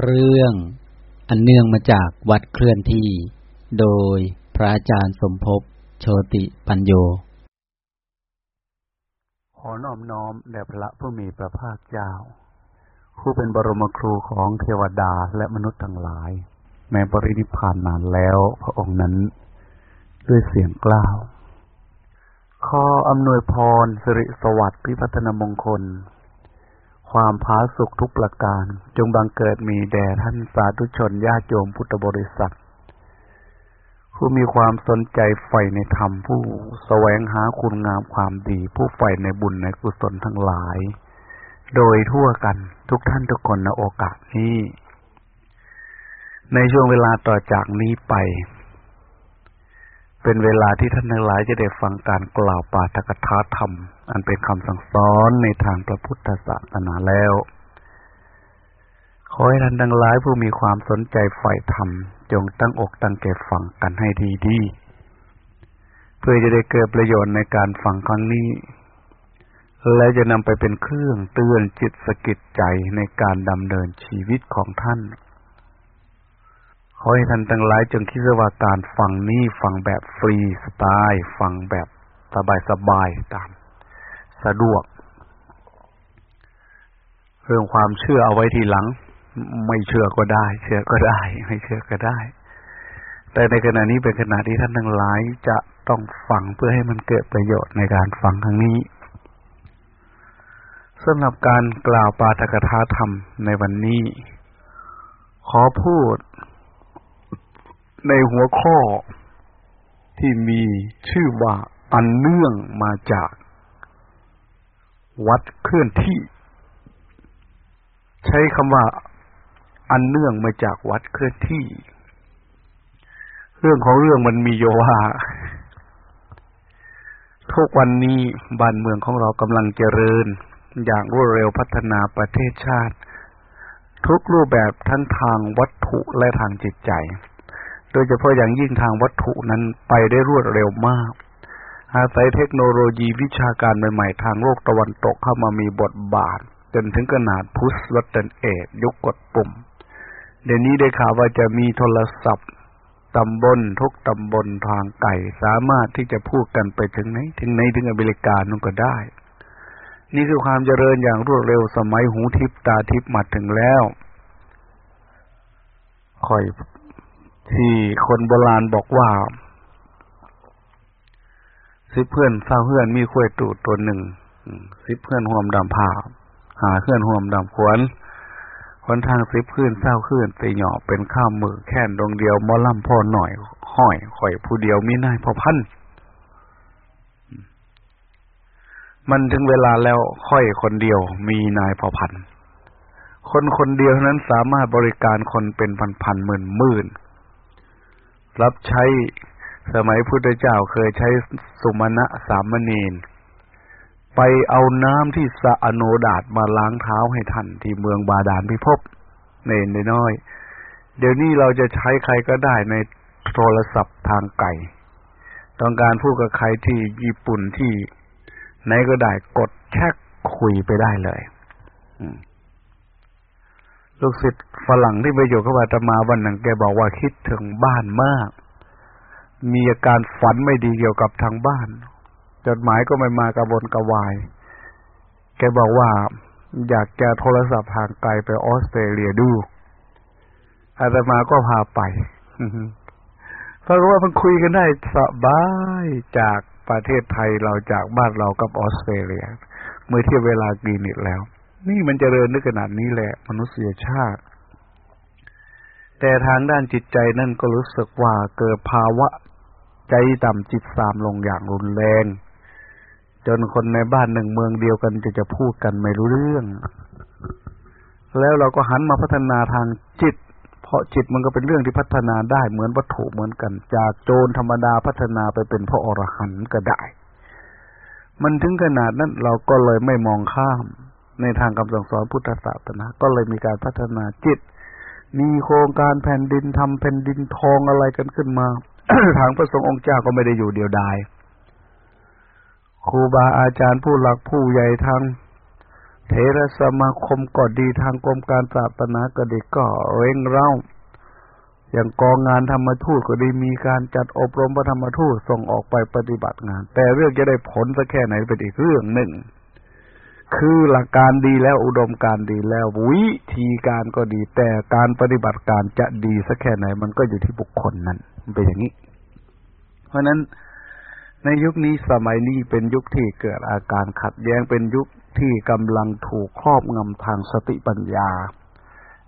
เรื่องอันเนื่องมาจากวัดเคลื่อนที่ โดยพระอาจารย์สมภพโชติปัญโย ขอน้อมน้อมแด่พระผู้มีพระภาคเจ้า ผู้เป็นบรมครูของเทวดาและมนุษย์ทั้งหลาย แม้ปรินิพานนานแล้วพระองค์นั้น ด้วยเสียงกล้าวขออำนวยพรสิริสวัสดิ์พิพัฒนมงคล ความพาสุขทุกประการ จงบังเกิดมีแด่ท่านสาธุชนญาติโยมพุทธบริษัท ผู้มีความสนใจใฝ่ในธรรมผู้แสวงหาคุณงามความดี ผู้ใฝ่ในบุญในกุศลทั้งหลาย โดยทั่วกันทุกท่านทุกคนในโอกาสนี้ ในช่วงเวลาต่อจากนี้ไป เป็นเวลาที่ท่านทั้งหลายจะได้ฟังการกล่าวปาฐกถาธรรม อันเป็นคำสั่งสอนในทางพระพุทธศาสนาแล้ว ขอให้ท่านทั้งหลายผู้มีความสนใจใฝ่ธรรม จงตั้งอกตั้งใจฟังกันให้ดีดีเพื่อจะได้เกิดประโยชน์ในการฟังครั้งนี้ และจะนำไปเป็นเครื่องเตือนจิตสกิดใจในการดำเนินชีวิตของท่าน ขอให้ท่านทั้งหลายจงคิดว่าการฟังนี้ฟังแบบฟรีสไตล์ฟังแบบสบายๆตาม สะดวก เรื่องความเชื่อเอาไว้ทีหลัง ไม่เชื่อก็ได้ เชื่อก็ได้ ไม่เชื่อก็ได้ แต่ในขณะนี้เป็นขณะที่ท่านทั้งหลายจะต้องฟังเพื่อให้มันเกิดประโยชน์ในการฟังครั้งนี้สำหรับการกล่าวปาฐกถาธรรมในวันนี้ ขอพูด ในหัวข้อที่มีชื่อว่าอันเนื่องมาจาก วัดเคลื่อนที่ ใช้คำว่า อันเนื่องมาจากวัดเคลื่อนที่ เรื่องของเรื่องมันมีโยว่าทุกวันนี้บ้านเมืองของเรากำลังเจริญ อย่างรวดเร็วพัฒนาประเทศชาติ ทุกรูปแบบทั้งทางวัตถุและทางจิตใจ โดยเฉพาะอย่างยิ่งทางวัตถุนั้นไปได้รวดเร็วมาก อาศัยเทคโนโลยีวิชาการใหม่ๆ ทางโลกตะวันตกเข้ามามีบทบาท จนถึงขนาดพุทธวัตนเอกยุคกดปุ่ม เดี๋ยวนี้ได้ข่าวว่าจะมีโทรศัพท์ตำบลทุกตำบลทางไก่สามารถที่จะพูดกันไปถึงไหน ถึงไหนถึงอเมริกานั่นก็ได้ นี่คือความเจริญอย่างรวดเร็วสมัยหูทิพตาทิพมาถึงแล้วคอย ที่คนโบราณบอกว่าสิเพื่อนเศร้าเพื่อนมีคุยตูดตัวหนึ่งสิเพื่อนห่วมดำผ่าหาเพื่อนห่วมดำขวนคนทางสิบขึ้นเศร้าขึ้นตีหยอเป็นข้ามมือแค่นดงเดียวมอล่ำพ่อหน่อย ห้อยข่อยผู้เดียวมีนายพอพันมันถึงเวลาแล้วค่อยคนเดียวมีนายพอพันคนคนเดียวนั้นสามารถบริการคนเป็นพันพันหมื่นหมื่น รับใช้สมัยพุทธเจ้าเคยใช้สุมาณะสามเณรไปเอาน้ำที่สะอโนดาตมาล้างเท้าให้ท่านที่เมืองบาดาลพิภพเนนน้อย เดี๋ยวนี้เราจะใช้ใครก็ได้ในโทรศัพท์ทางไกลต้องการพูดกับใครที่ญี่ปุ่นที่ไหนก็ได้กดแค่คุยไปได้เลย ลูกศิษย์ฝรั่งที่ไปอยู่กับอาตมาวันหนึ่งแกบอกว่าคิดถึงบ้านมาก มีอาการฝันไม่ดีเกี่ยวกับทางบ้าน จดหมายก็ไม่มากระบนกระวาย แกบอกว่า อยากจะโทรศัพท์ทางไกลไปออสเตรเลียดูอาตมาก็พาไปเพราะว่ามันคุยกันได้สบายจากประเทศไทยเราจากบ้านเรากับออสเตรเลีย เมื่อเทียบเวลากีนิดแล้ว นี่มันจเจริญนึกขนาดนี้แหละ มนุษยชาติ แต่ทางด้านจิตใจนั่นก็รู้สึกว่าเกิดภาวะใจต่ำจิตสามลงอย่างรุนแรง จนคนในบ้านหนึ่งเมืองเดียวกันจะจะพูดกันไม่รู้เรื่อง แล้วเราก็หันมาพัฒนาทางจิต เพราะจิตมันก็เป็นเรื่องที่พัฒนาได้เหมือนวัตถุเหมือนกัน จากโจรธรรมดาพัฒนาไปเป็นพระอรหันต์ก็ได้ มันถึงขนาดนั้นเราก็เลยไม่มองข้าม ในทางคำสั่งสอนพุทธศาสนา ก็เลยมีการพัฒนาจิต มีโครงการแผ่นดินทำแผ่นดินทองอะไรกันขึ้นมา ทางพระสงฆ์องค์เจ้าก็ไม่ได้อยู่เดียวดายครูบาอาจารย์ผู้หลักผู้ใหญ่ทางเทรสมาคมก็ดีทางกรมการศาสนาก็ดีก็เร่งเร้าอย่างกองงานธรรมทูตก็ดีมีการจัดอบรมพระธรรมทูตส่งออกไปปฏิบัติงาน แต่เรื่องจะได้ผลสักแค่ไหนเป็นอีกเรื่องหนึ่ง คือหลักการดีแล้วอุดมการดีแล้ว วิธีการก็ดี แต่การปฏิบัติการจะดีสักแค่ไหน มันก็อยู่ที่บุคคลนั้น มันเป็นอย่างนี้ เพราะนั้นในยุคนี้สมัยนี้เป็นยุคที่เกิดอาการขัดแย้งเป็นยุคที่กำลังถูกครอบงำทางสติปัญญา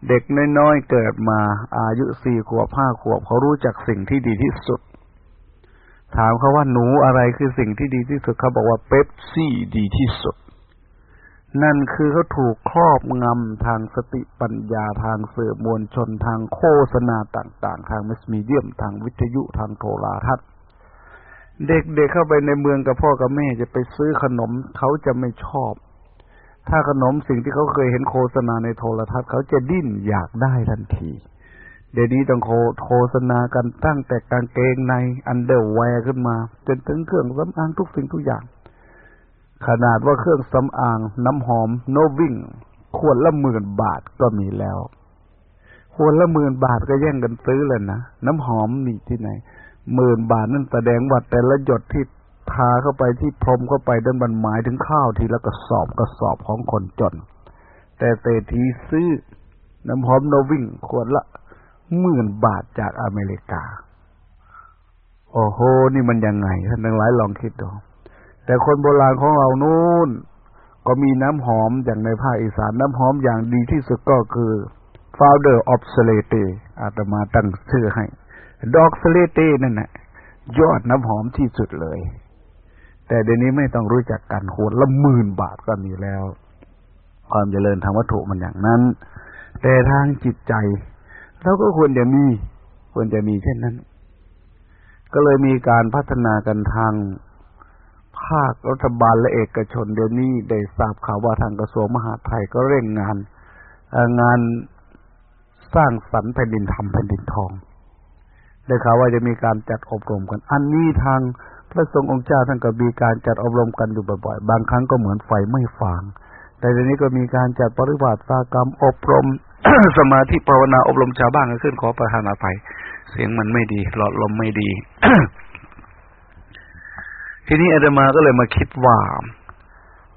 เด็กน้อยๆเกิดมาอายุสี่ขวบห้าขวบเขารู้จักสิ่งที่ดีที่สุด ถามเขาว่าหนูอะไรคือสิ่งที่ดีที่สุดเขาบอกว่าเป๊ปซี่ดีที่สุด นั่นคือเขาถูกครอบงำทางสติปัญญาทางสื่อมวลชนทางโฆษณาต่าง ๆ ทาง mass medium ทางวิทยุทางโทรทัศน์เด็กๆเข้าไปในเมืองกับพ่อกับแม่จะไปซื้อขนมเขาจะไม่ชอบ ถ้าขนมสิ่งที่เขาเคยเห็นโฆษณาในโทรทัศน์เขาจะดิ้นอยากได้ทันที เดี๋ยวนี้ต้องโฆษณากันตั้งแต่กางเกงใน underwear ขึ้นมา จนถึงเครื่องสำอางทุกสิ่งทุกอย่าง ขนาดว่าเครื่องสำอางน้ำหอม โนวิ่งขวดละหมื่นบาทก็มีแล้วขวดละหมื่นบาทก็แย่งกันซื้อเลยนะ น้ำหอมมีที่ไหนหมื่นบาทนั่นแสดงว่าแต่ละหยดที่ทาเข้าไปที่พรมเข้าไปดันบันหมายถึงข้าวทีละกระสอบกระสอบของคนจน แต่เตทีซื้อ น้ำหอมโนวิ่งขวดละหมื่นบาทจากอเมริกา โอ้โห นี่มันยังไงท่านทั้งหลายลองคิดดู แต่คนโบราณของเรานู่นก็มีน้ำหอมอย่างในภาคอีสานน้ำหอมอย่างดีที่สุดก็คือ founder of s l a t e อาตมาตั้งชื่อให้ดอกสเลเต้นั่นนะยอดน้ำหอมที่สุดเลย แต่เดี๋ยวนี้ไม่ต้องรู้จักกันโหดละหมื่นบาทก็มีแล้ว ความเจริญทางวัตถุมันอย่างนั้น แต่ทางจิตใจเราก็ควรจะมี ควรจะมีเช่นนั้น ก็เลยมีการพัฒนากันทาง ภาครัฐบาลและเอกชนเดี๋ยวนี้ได้ทราบข่าวว่าทางกระทรวงมหาดไทยก็เร่งงานงานสร้างสรรค์แผ่นดินทำแผ่นดินทองได้ข่าวว่าจะมีการจัดอบรมกัน อันนี้ทางพระสงฆ์องค์เจ้าท่านก็มีการจัดอบรมกันอยู่บ่อยๆ บางครั้งก็เหมือนไฟไม่ฟาง แต่ทีนี้ก็มีการจัดปริวัติสากรรมอบรมสมาธิภาวนาอบรมชาวบ้านกันขึ้นขอประทานอภัย เสียงมันไม่ดี หลอดลมไม่ดี ทีนี้อาตมาก็เลยมาคิดว่า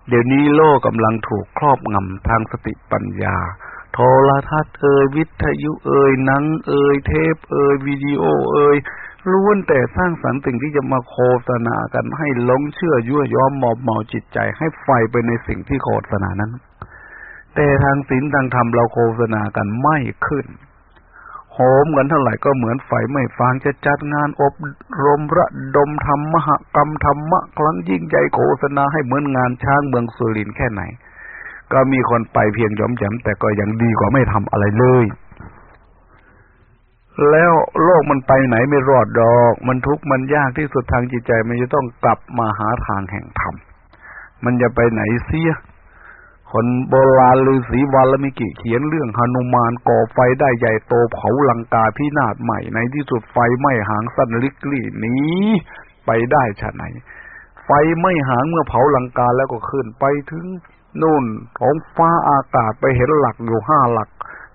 เดี๋ยวนี้โลกกำลังถูกครอบงำทางสติปัญญา โทรทัศน์เอ่ยวิทยุเอ่ยหนังเอ่ยเทปเอ่ยวิดีโอเอ่ยล้วนแต่สร้างสรรค์สิ่งที่จะมาโฆษณากันให้หลงเชื่อยั่วย้อมมอบเมาจิตใจให้ไฟไปในสิ่งที่โฆษณานั้น แต่ทางศีลทางธรรมเราโฆษณากันไม่ขึ้น โหมกันเท่าไหร่ก็เหมือนไฟไม่ฟางจะจัดงานอบรมระดมธรรมมหกรรมธรรมะครั้งยิ่งใหญ่โฆษณาให้เหมือนงานช้างเมืองสุรินแค่ไหน ก็มีคนไปเพียงย่อมแยมแต่ก็ยังดีกว่าไม่ทำอะไรเลย แล้วโลกมันไปไหนไม่รอดดอก มันทุกข์มันยากที่สุดทางจิตใจ มันจะต้องกลับมาหาทางแห่งธรรมมันจะไปไหนเสีย คนโบราณฤาษีวัลมิกิเขียนเรื่องหนุมานก่อไฟได้ใหญ่โตเผาลังกาพินาศใหม่ ในที่สุดไฟไม่หางสั้นลิกลี่นี้ไปได้ชะไหน ไฟไม่หางเมื่อเผาลังกาแล้วก็ขึ้นไปถึงนู่นท้องฟ้าอากาศไปเห็นหลักอยู่ห้าหลัก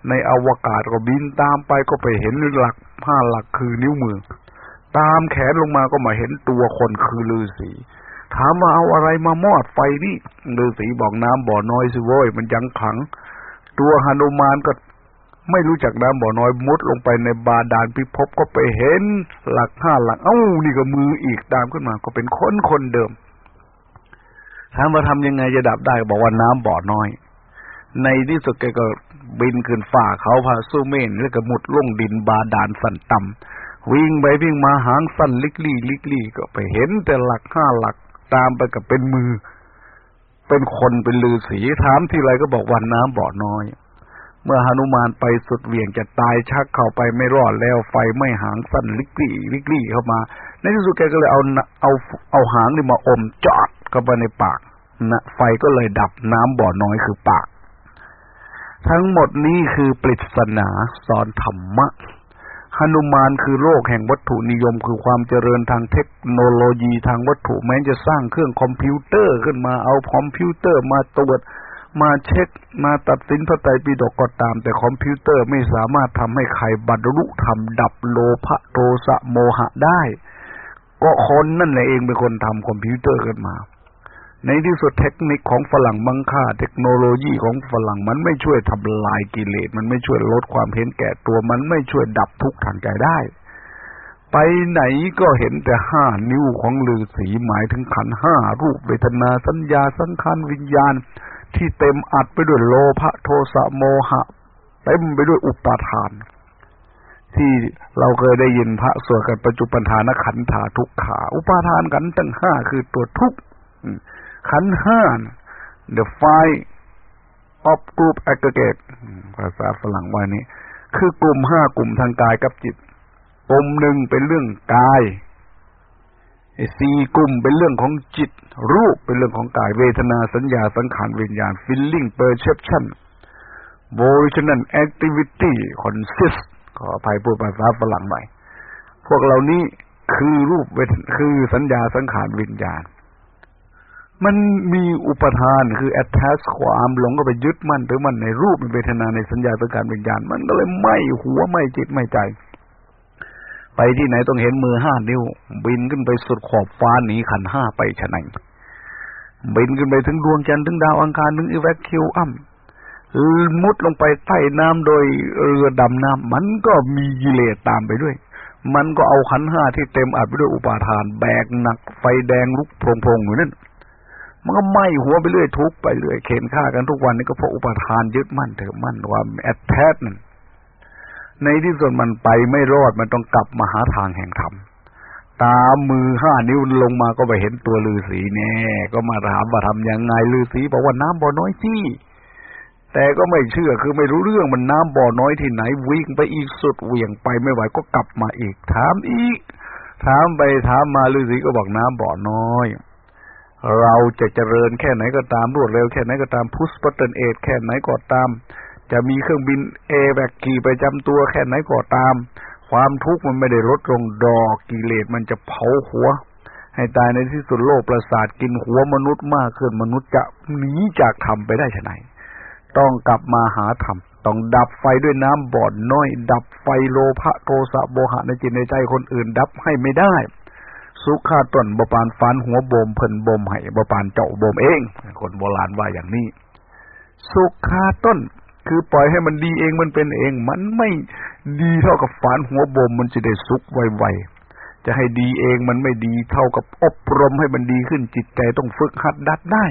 ในอวกาศก็บินตามไปก็ไปเห็นหลักห้าหลักคือนิ้วมือ ตามแขนลงมาก็มาเห็นตัวคนคือฤาษี ถามมาเอาอะไรมามอดไฟนี่ฤาษีบอกน้ำบ่อน้อยสิโว้ยมันยังขัง ตัวฮานุมานก็ไม่รู้จักน้ำบ่อน้อยมุดลงไปในบาดาลพิภพก็ไปเห็น หลักห้าหลักเอ้านี่ก็มืออีกตามขึ้นมา ก็เป็นคนคนเดิมถามว่าทำยังไงจะดับได้บอกว่าน้ำบ่อน้อย ในที่สุดแกก็บินขึ้นฝ่าเขาพาสู้เมนแล้วก็มุดลงดินบาดาลสันต่ำวิ่งไปวิ่งมาหางสั้นลิกลี่ลิกลี่ก็ไปเห็นแต่หลักห้าหลัก ตามไปกับเป็นมือ เป็นคนเป็นลือสีถามที่ไรก็บอกวันน้ำบ่อน้อย เมื่อหนุมานไปสุดเวียงจะตายชักเข้าไปไม่รอดแล้วไฟไม่หางสั้นลิกลี่ลิกลี่เข้ามา ในที่สุดแกก็เลยเอาเอาเอาหางนี่มาอมจอดเข้าไปในปากนะไฟก็เลยดับน้ำบ่อน้อยคือปาก ทั้งหมดนี้คือปริศนาสอนธรรมะ หนุมานคือโลกแห่งวัตถุนิยม คือความเจริญทางเทคโนโลยีทางวัตถุแม้จะสร้างเครื่องคอมพิวเตอร์ขึ้นมาเอาคอมพิวเตอร์มาตรวจมาเช็คมาตัดสินพระไตรปิฎกก็ตาม แต่คอมพิวเตอร์ไม่สามารถทำให้ใครบรรลุธรรมดับโลภะโทสะโมหะได้ ก็คนนั่นแหละเองเป็นคนทำคอมพิวเตอร์ขึ้นมา ในที่สุดเทคนิคของฝรั่งบังค่า เทคโนโลยีของฝรั่งมันไม่ช่วยทำลายกิเลสมันไม่ช่วยลดความเห็นแก่ตัวมันไม่ช่วยดับทุกข์ทางใจได้ ไปไหนก็เห็นแต่ห้านิ้วของฤาษีหมายถึงขันห้ารูปเวทนาสัญญาสังขารวิญญาณ ที่เต็มอัดไปด้วยโลภะโทสะโมหะเต็มไปด้วยอุปาทาน ที่เราเคยได้ยินพระสวดกันปัจจุบันธานขันธาทุกขา อุปาทานกันตั้งห้าคือตัวทุกขั ขันห้า the five of group aggregate ภาษาฝรั่งว่านี้ คือกลุ่มห้ากลุ่มทางกายกับจิตกลุ่มหนึ่งเป็นเรื่องกายสี่กลุ่มเป็นเรื่องของจิต รูปเป็นเรื่องของกายเวทนาสัญญาสังขารวิญญาณ feeling perception volitional activity consist ขออภัยพูดภาษาฝรั่งหน่อย พวกเหล่านี้คือรูปเวทคือสัญญาสังขารวิญญาณ มันมีอุปทานคือ attach ความหลงก็ไปยึดมั่นถือมันในรูปในเวทนาในสัญญาสังขารวิญญาณ มันก็เลยไม่หัวไม่จิตไม่ใจ ไปที่ไหนต้องเห็นมือห้านิ้ว บินขึ้นไปสุดขอบฟ้าหนีขันห้าไปฉะนั้นบินขึ้นไปถึงดวงจันทร์ถึงดาวอังคารถึงอีแวคคิวอัมมุดลงไปใต้น้ำโดยเรือดำน้ำมันก็มีกิเลสตามไปด้วย มันก็เอาขันห้าที่เต็มอัดไปด้วยอุปาทาน แบกหนักไฟแดงลุกโพงๆอยู่นั่น มันก็ไหม้หัวไปเรื่อยทุกไปเรื่อยเข็นฆ่ากันทุกวันนี้ก็เพราะอุปทานยึดมั่นถือมั่นความแอดแทสนั่นในที่สุดมันไปไม่รอดมันต้องกลับมาหาทางแห่งธรรมตามมือห้านิ้วลงมาก็ไปเห็นตัวฤาษีแน่ก็มาถามว่าทำยังไงฤาษีบอกว่าน้ำบ่อน้อยที่แต่ก็ไม่เชื่อคือไม่รู้เรื่องมันน้ำบ่อน้อยที่ไหนวิ่งไปอีกสุดเหวี่ยงไปไม่ไหวก็กลับมาอีก ถามอีก ถามไปถามมาฤาษีก็บอกน้ำบ่อน้อย เราจะเจริญแค่ไหนก็ตามรวดเร็วแค่ไหนก็ตามพุสปัตเตนเอทแค่ไหนก็ตาม จะมีเครื่องบินเอแบกขี่ไปจำตัวแค่ไหนก็ตาม ความทุกข์มันไม่ได้ลดลงดอกกิเลสมันจะเผาหัว ให้ตายในที่สุดโลกประสาทกินหัวมนุษย์มากขึ้นมนุษย์จะหนีจากธรรมไปได้ไหนต้องกลับมาหาธรรมต้องดับไฟด้วยน้ำบ่อนน้อย ดับไฟโลภะโทสะโมหะในจิตในใจคนอื่น ดับให้ไม่ได้ สุขาต้นบปานฟันหัวบ่มเพิ่นบ่มให้บปานเจาะบ่มเอง คนโบราณว่าอย่างนี้ สุขาต้น คือปล่อยให้มันดีเองมันเป็นเอง มันไม่ดีเท่ากับฝานหัวบ่มมันจะได้สุกไวๆจะให้ดีเองมันไม่ดีเท่ากับอบรมให้มันดีขึ้นจิตใจต้องฝึกหัดดัดได้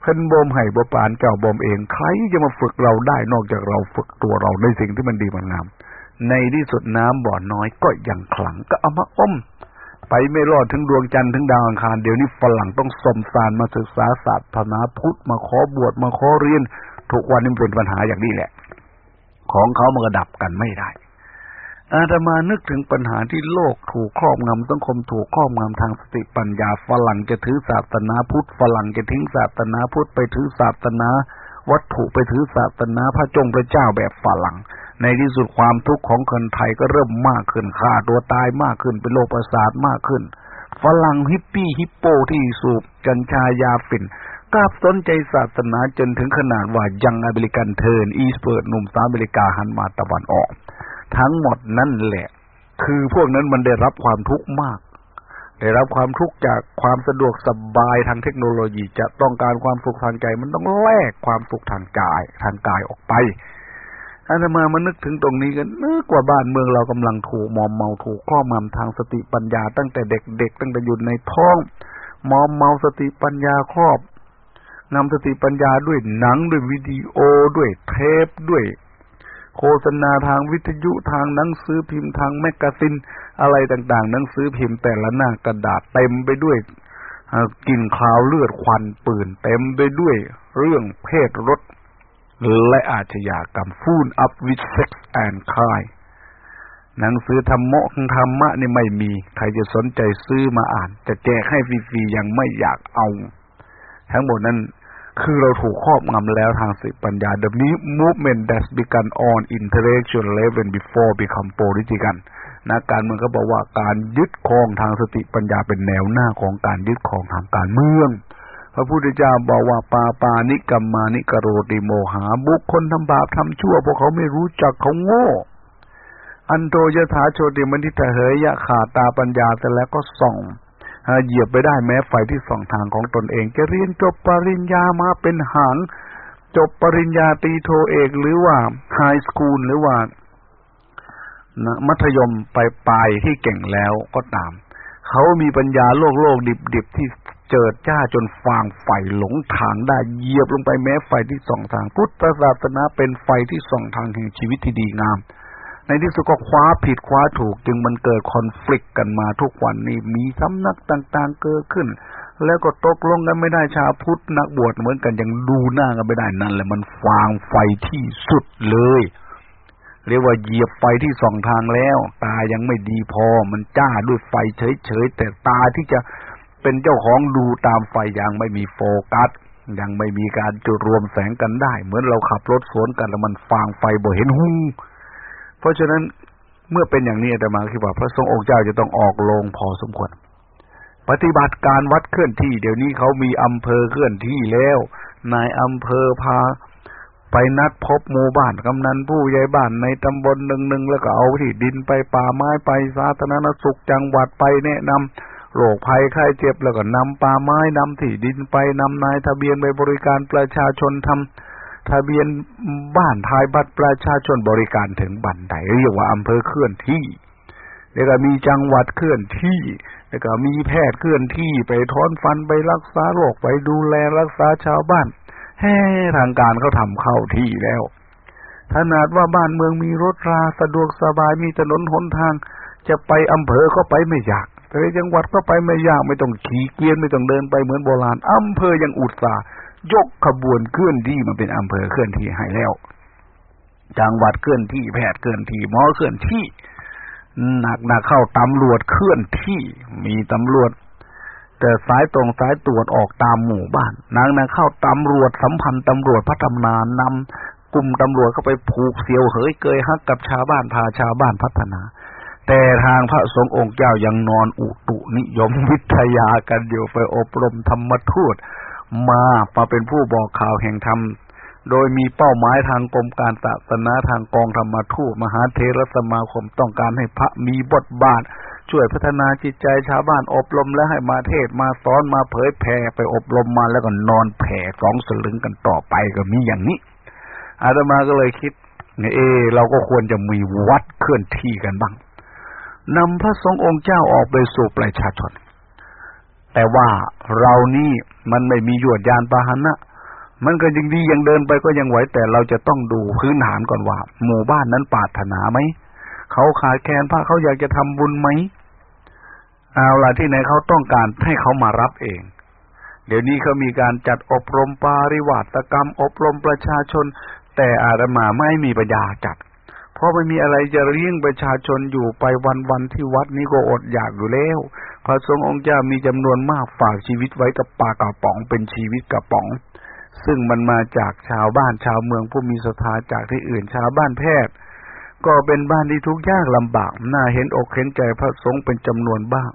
เพิ่นบ่มให้บ่ปานเจ้าบ่มเองใครจะมาฝึกเราได้นอกจากเราฝึกตัวเราในสิ่งที่มันดีมันงามในที่สุดน้ำบ่อน้อยก็ยังขลังก็เอามาอม ไปไม่รอดถึงดวงจันทร์ถึงดาวอังคาร เดี๋ยวนี้ฝรั่งต้องสมสารมาศึกษาศาสตร์นาพุทธมาขอบวชมาขอเรียน ทุกวันนี้เป็นปัญหาอย่างนี้แหละ ของเขามันก็ดับกันไม่ได้ อาตมานึกถึงปัญหาที่โลกถูกครอบงำสังคมถูกครอบงำทางสติปัญญาฝรั่งจะถือศาสนาพุทธฝรั่งจะทิ้งศาสนาพุทธไปถือศาสนา วัตถุไปถือศาสนาพระจงพระเจ้าแบบฝรั่ง ในที่สุดความทุกข์ของคนไทยก็เริ่มมากขึ้นฆ่าตัวตายมากขึ้น เป็นโรคประสาทมากขึ้น ฝรั่งฮิปปี้ฮิปโปที่สูบกัญชายาฝิ่นกลับสนใจศาสนาจนถึงขนาดว่า Young American turn East เปิดหนุ่มสาวอเมริกาหันมาตะวันออก ทั้งหมดนั่นแหละ คือพวกนั้นมันได้รับความทุกข์มาก ได้รับความทุกข์จากความสะดวกสบายทางเทคโนโลยีจะต้องการความสุขทางใจ มันต้องแลกความสุขทางกายทางกายออกไป อาตมามานึกถึงตรงนี้กันนึกว่าบ้านเมืองเรากำลังถูกมอมเมาถูกข้อมำทางสติปัญญา ตั้งแต่เด็กๆตั้งแต่อยู่ในท้อง มอมเมาสติปัญญาครอบนำสติปัญญาด้วยหนังด้วยวิดีโอด้วยเทปด้วย โฆษณาทางวิทยุทางหนังสือพิมพ์ทางแมกกาซิน อะไรต่างๆ หนังสือพิมพ์แต่ละหน้ากระดาษเต็มไปด้วยกลิ่นคาวเลือดควันปืนเต็มไปด้วยเรื่องเพศรส และอาชญากรรมฟูนอัพวิดเซ็กซ์แอนด์คายหนังสือธรรมะธรรมะนี่ไม่มี ใครจะสนใจซื้อมาอ่าน จะแจกให้ฟรีๆยังไม่อยากเอา ทั้งหมดนั้นคือเราถูกครอบงำแล้วทางสติปัญญา the movement that begun on intellectual level before become political นักการเมืองก็บอกว่าการยึดครองทางสติปัญญาเป็นแนวหน้าของการยึดครองทางการเมือง พระพุทธเจ้าบอกว่าปาปานิกัมมานิกโรติโมหา บุคคลทำบาปทำชั่วพราะเขาไม่รู้จักเขาโง่ อันโตยถาโชติมันทิตเหยยะขาตาปัญญาแต่แล้วก็ส่องเหยียบไปได้แม้ไฟที่ส่องทางของตนเองจะเรียนจบปริญญามาเป็นหางจบปริญญาตีโทเอกหรือว่าไฮสคูลหรือว่านะมัธยมไปปลายที่เก่งแล้วก็ตาม เขามีปัญญาโลกโลกดิบดิบที่ เจิดจ้าจนฟางไฟหลงทางได้เหยียบลงไปแม้ไฟที่ส่องทาง พุทธศาสนาเป็นไฟที่ส่องทางแห่งชีวิตที่ดีงาม ในที่สุดก็คว้าผิดคว้าถูกจึงมันเกิดคอนฟ lict กันมาทุกวันนี้มีสำนักต่างๆเกิดขึ้น แล้วก็ตกลงกันไม่ได้ชาพุทธนักบวชเหมือนกันยังดูหน้ากันไม่ได้นั่นแหละมันฟางไฟที่สุดเลยเรียกว่าเหยียบไฟที่สองทางแล้ว ตายังไม่ดีพอ มันจ้าด้วยไฟเฉยๆแต่ตาที่จะ เป็นเจ้าของดูตามไฟยังไม่มีโฟกัส ยังไม่มีการจุดรวมแสงกันได้ เหมือนเราขับรถสวนกันแล้วมันฟางไฟบ่เห็นหูเพราะฉะนั้นเมื่อเป็นอย่างนี้แต่มาคิดว่าพระสงฆ์องค์เจ้าจะต้องออกโรงพอสมควร ปฏิบัติการวัดเคลื่อนที่ เดี๋ยวนี้เขามีอำเภอเคลื่อนที่แล้วนายอำเภอพาไปนัดพบหมู่บ้านกำนันผู้ใหญ่บ้านในตำบลหนึ่งๆแล้วก็เอาที่ดินไปป่าไม้ไปสาธารณสุขจังหวัดไปแนะนำ โรคภัยไข้เจ็บแล้วก็นำป่าไม้นำที่ดินไปนำนายทะเบียนไปบริการประชาชนทำทะเบียนบ้านทายบัตรประชาชนบริการถึงบันไดเรียกว่าอำเภอเคลื่อนที่แล้วก็มีจังหวัดเคลื่อนที่แล้วก็มีแพทย์เคลื่อนที่ไปถอนฟันไปรักษาโรคไปดูแลรักษาชาวบ้านแฮ่ทางการเขาทำเข้าที่แล้วขนาดว่าบ้านเมืองมีรถราสะดวกสบายมีถนนหนทาง จะไปอำเภอก็ไปไม่อยาก แต่จังหวัดก็ไปไม่ยากไม่ต้องขี่เกียร์ไม่ต้องเดินไปเหมือนโบราณอำเภอยังอุตส่าห์ยกขบวนเคลื่อนที่มาเป็นอำเภอเคลื่อนที่ให้แล้วจังหวัดเคลื่อนที่แพทย์เคลื่อนที่หมอเคลื่อนที่หนักหนักเข้าตำรวจเคลื่อนที่มีตำรวจ แต่สายตรงสายตรวจออกตามหมู่บ้านนางนางเข้าตำรวจสัมพันธ์ตำรวจพัฒนานำกลุ่มตำรวจเข้าไปผูกเสียวเหยเกยฮักกับชาวบ้านพาชาวบ้านพัฒนา แต่ทางพระสงฆ์องค์เจ้ายังนอนอุตุนิยมวิทยากันอยู่ไปอบรมธรรมทูตมามาเป็นผู้บอกข่าวแห่งธรรม โดยมีเป้าหมายทางกรมการศาสนาทางกองธรรมทูตมหาเทรสมาคมต้องการให้พระมีบทบาท ช่วยพัฒนาจิตใจชาวบ้านอบรมและให้มาเทศมาสอนมาเผยแผ่ไปอบรมมาแล้วก็นอนแผ่สองสลึงกันต่อไปก็มีอย่างนี้ อาตมาก็เลยคิดเออเราก็ควรจะมีวัดเคลื่อนที่กันบ้าง นำพระสงฆ์องค์เจ้าออกไปสู่ประชาชน แต่ว่าเรานี่มันไม่มียวดยานพาหนะมันก็ยังดียังเดินไปก็ยังไหวแต่เราจะต้องดูพื้นฐานก่อนว่า หมู่บ้านนั้นปาถนาไหมเขาขาดแคลนพระเขาอยากจะทำบุญไหมเอาล่ะที่ไหนเขาต้องการให้เขามารับเอง เดี๋ยวนี้เขามีการจัดอบรมปาริวัตกรรม อบรมประชาชน แต่อาตมาไม่มีปัญญาจัด เพราะไม่มีอะไรจะเลี้ยงประชาชนอยู่ไปวันๆที่วัดนี้ก็อดอยากอยู่แล้ว พระสงฆ์องค์เจ้ามีจำนวนมากฝากชีวิตไว้กับปากระป๋องเป็นชีวิตกระป๋อง ซึ่งมันมาจากชาวบ้านชาวเมืองผู้มีศรัทธาจากที่อื่นชาวบ้านแพทย์ ก็เป็นบ้านที่ทุกข์ยากลำบากน่าเห็นอกเห็นใจพระสงฆ์เป็นจำนวนบ้าง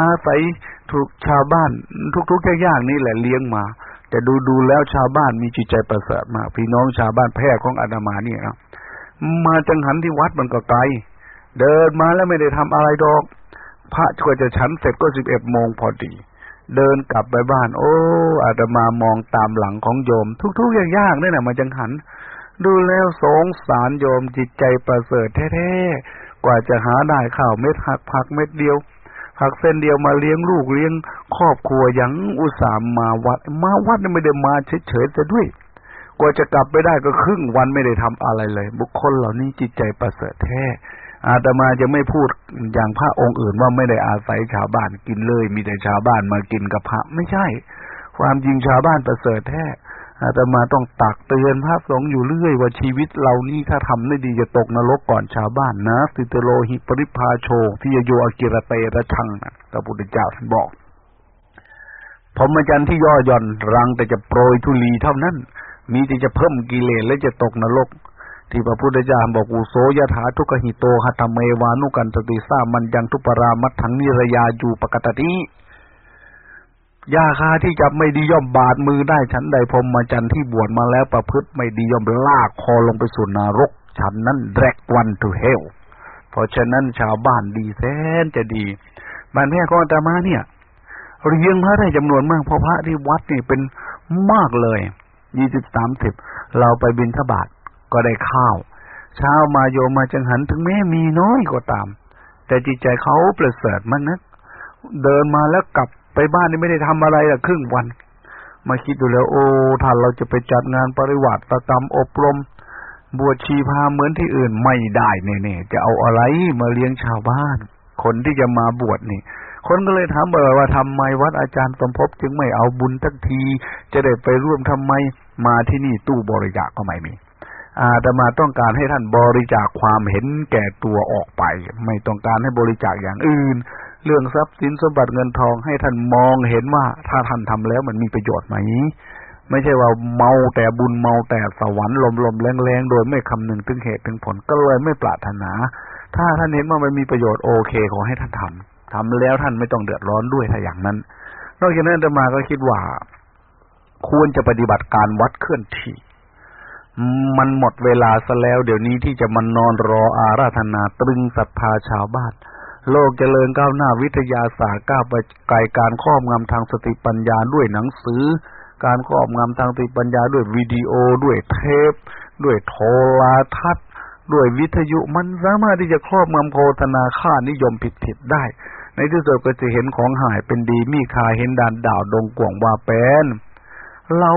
อาศัยถูกชาวบ้านทุกๆยากๆนี่แหละเลี้ยงมาแต่ดูดูแล้วชาวบ้านมีจิตใจประเสริฐมากพี่น้องชาวบ้านแพร่ของอาดามาเนี่ยนะ มาจังหันที่วัดมันก็ไกล เดินมาแล้วไม่ได้ทำอะไรดอก พระช่วยจะฉันเสร็จก็สิบเอ็ดโมงพอดี เดินกลับไปบ้าน โอ้อาตมามองตามหลังของโยม ทุกๆอย่ากๆนี่แหละมาจังหัน ดูแล้วสงสารโยมจิตใจประเสริฐแท้ๆ กว่าจะหาได้ข้าวเม็ดหักผักเม็ดเดียวผักเส้นเดียวมาเลี้ยงลูกเลี้ยง ครอบครัวยังอุตส่าห์มาวัด มาวัดไม่ได้มาเฉยๆแต่ด้วย กว่าจะกลับไปได้ก็ครึ่งวันไม่ได้ทำอะไรเลย บุคคลเหล่านี้จิตใจประเสริฐแท้อาตมาจะไม่พูดอย่างพระองค์อื่นว่าไม่ได้อาศัยชาวบ้านกินเลย มีแต่ชาวบ้านมากินกับพระไม่ใช่ ความจริงชาวบ้านประเสริฐแท้อาตมาต้องตักเตือนพระสงฆ์อยู่เรื่อยว่าชีวิตเรานี่ถ้าทำไม่ดีจะตกนรกก่อนชาวบ้านนะสิตโลหิปริพาโชที่โยอกิรเตระชังนะพระพุทธเจ้าท่านบอกผมอาจารย์ที่ย่อหย่อนรังแต่จะโปรยทุลีเท่านั้น มีแต่จะเพิ่มกิเลสและจะตกนรก ที่พระพุทธเจ้าบอกอุโสยถาทุกหิโตหัตเมวานุกันสติสามันยังทุปรามัตถังนิรยาอยู่ปกติยาคาที่จับไม่ดีย่อมบาดมือได้ฉันใดพรหมาจันที่บวชมาแล้วประพฤติไม่ดีย่อมลากคอลงไปสู่นรก ฉันนั้นแรกวันทูเฮลเพราะฉะนั้นชาวบ้านดีแสนจะดีบ้านแม่ของอาตมาเนี่ยเรียงพระได้จำนวนมากเพราะพระที่วัดนี่เป็นมากเลย ยี่สิบสามสิบเราไปบินทบาทก็ได้ข้าว เช้ามาโยมมาจังหันถึงแม้มีน้อยก็ตาม แต่จิตใจเขาประเสริฐมากนะเดินมาแล้วกลับไปบ้านนี่ไม่ได้ทำอะไรละครึ่งวัน มาคิดดูแล้ว โอ้ถ้านเราจะไปจัดงานปริวัติประจำอบรม บวชชีพาเหมือนที่อื่นไม่ได้เน่ๆจะเอาอะไรมาเลี้ยงชาวบ้าน คนที่จะมาบวชนี่คนก็เลยถามเบอว่าทำไมวัดอาจารย์สมภพจึงไม่เอาบุญทักที จะได้ไปร่วมทำไม มาที่นี่ตู้บริจาคก็ไม่มีอาตมาต้องการให้ท่านบริจาคความเห็นแก่ตัวออกไป ไม่ต้องการให้บริจาคอย่างอื่น เรื่องทรัพย์สินสมบัติเงินทองให้ท่านมองเห็นว่าถ้าท่านทำแล้วมันมีประโยชน์ไหม ไม่ใช่ว่าเมาแต่บุญเมาแต่สวรรค์ลมลมแรงแรงโดยไม่คำนึงถึงเหตุถึงผลก็เลยไม่ปรารถนา ถ้าท่านเห็นว่ามันมีประโยชน์โอเคขอให้ท่านทำทำแล้วท่านไม่ต้องเดือดร้อนด้วยถ้าอย่างนั้น นอกจากนั้นอาตมาก็คิดว่า ควรจะปฏิบัติการวัดเคลื่อนที่ มันหมดเวลาซะแล้วเดี๋ยวนี้ที่จะมานอนรออาราธนาตรึงศรัทธาชาวบ้าน โลกจเจริญก้าวหน้าวิทยาศาสตร์ก้าวไปไกลการครอบงำทางสติปัญญาด้วยหนังสือ การครอบงำทางสติปัญญาด้วยวิดีโอด้วยเทป ด้วยโทรทัศน์ ด้วยวิทยุมันสามารถที่จะครอบงำโฆษณาค่านิยมผิดผิดได้ในที่สุดก็จะเห็นของหายเป็นดีมีคาเห็นดานดาวดงกว่างว่าเป็น เรา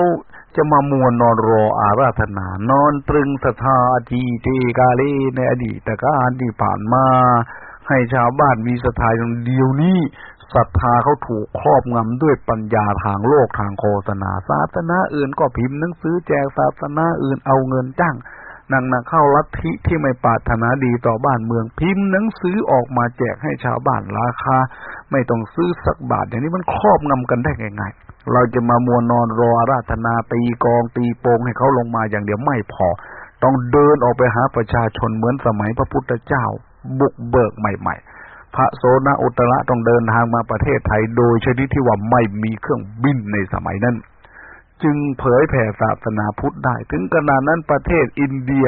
จะมามัวนอนรออาราธนา นอนตรึงสถาทีเทกาลีในอดีตการที่ผ่านมา ให้ชาวบ้านมีศรัทธาอย่างเดียวนี้ศรัทธาเขาถูกครอบงำด้วยปัญญาทางโลกทางโฆษณาศาสนาอื่นก็พิมพ์หนังสือแจกศาสนาอื่นเอาเงินจ้างนังนักเข้าลัทธิที่ไม่ปรารถนาดีต่อบ้านเมืองพิมพ์หนังสือออกมาแจกให้ชาวบ้านราคา ไม่ต้องซื้อสักบาทอย่างนี้มันครอบงำกันได้ง่าย เราจะมามัวนอนรอราธนาตีกองตีโปงให้เขาลงมาอย่างเดียวไม่พอ ต้องเดินออกไปหาประชาชนเหมือนสมัยพระพุทธเจ้า บุกเบิกใหม่ๆ พระโสนอุตระต้องเดินทางมาประเทศไทยโดยชนิดที่ว่าไม่มีเครื่องบินในสมัยนั้น จึงเผยแผ่ศาสนาพุทธได้ ถึงขนาดนั้นประเทศอินเดีย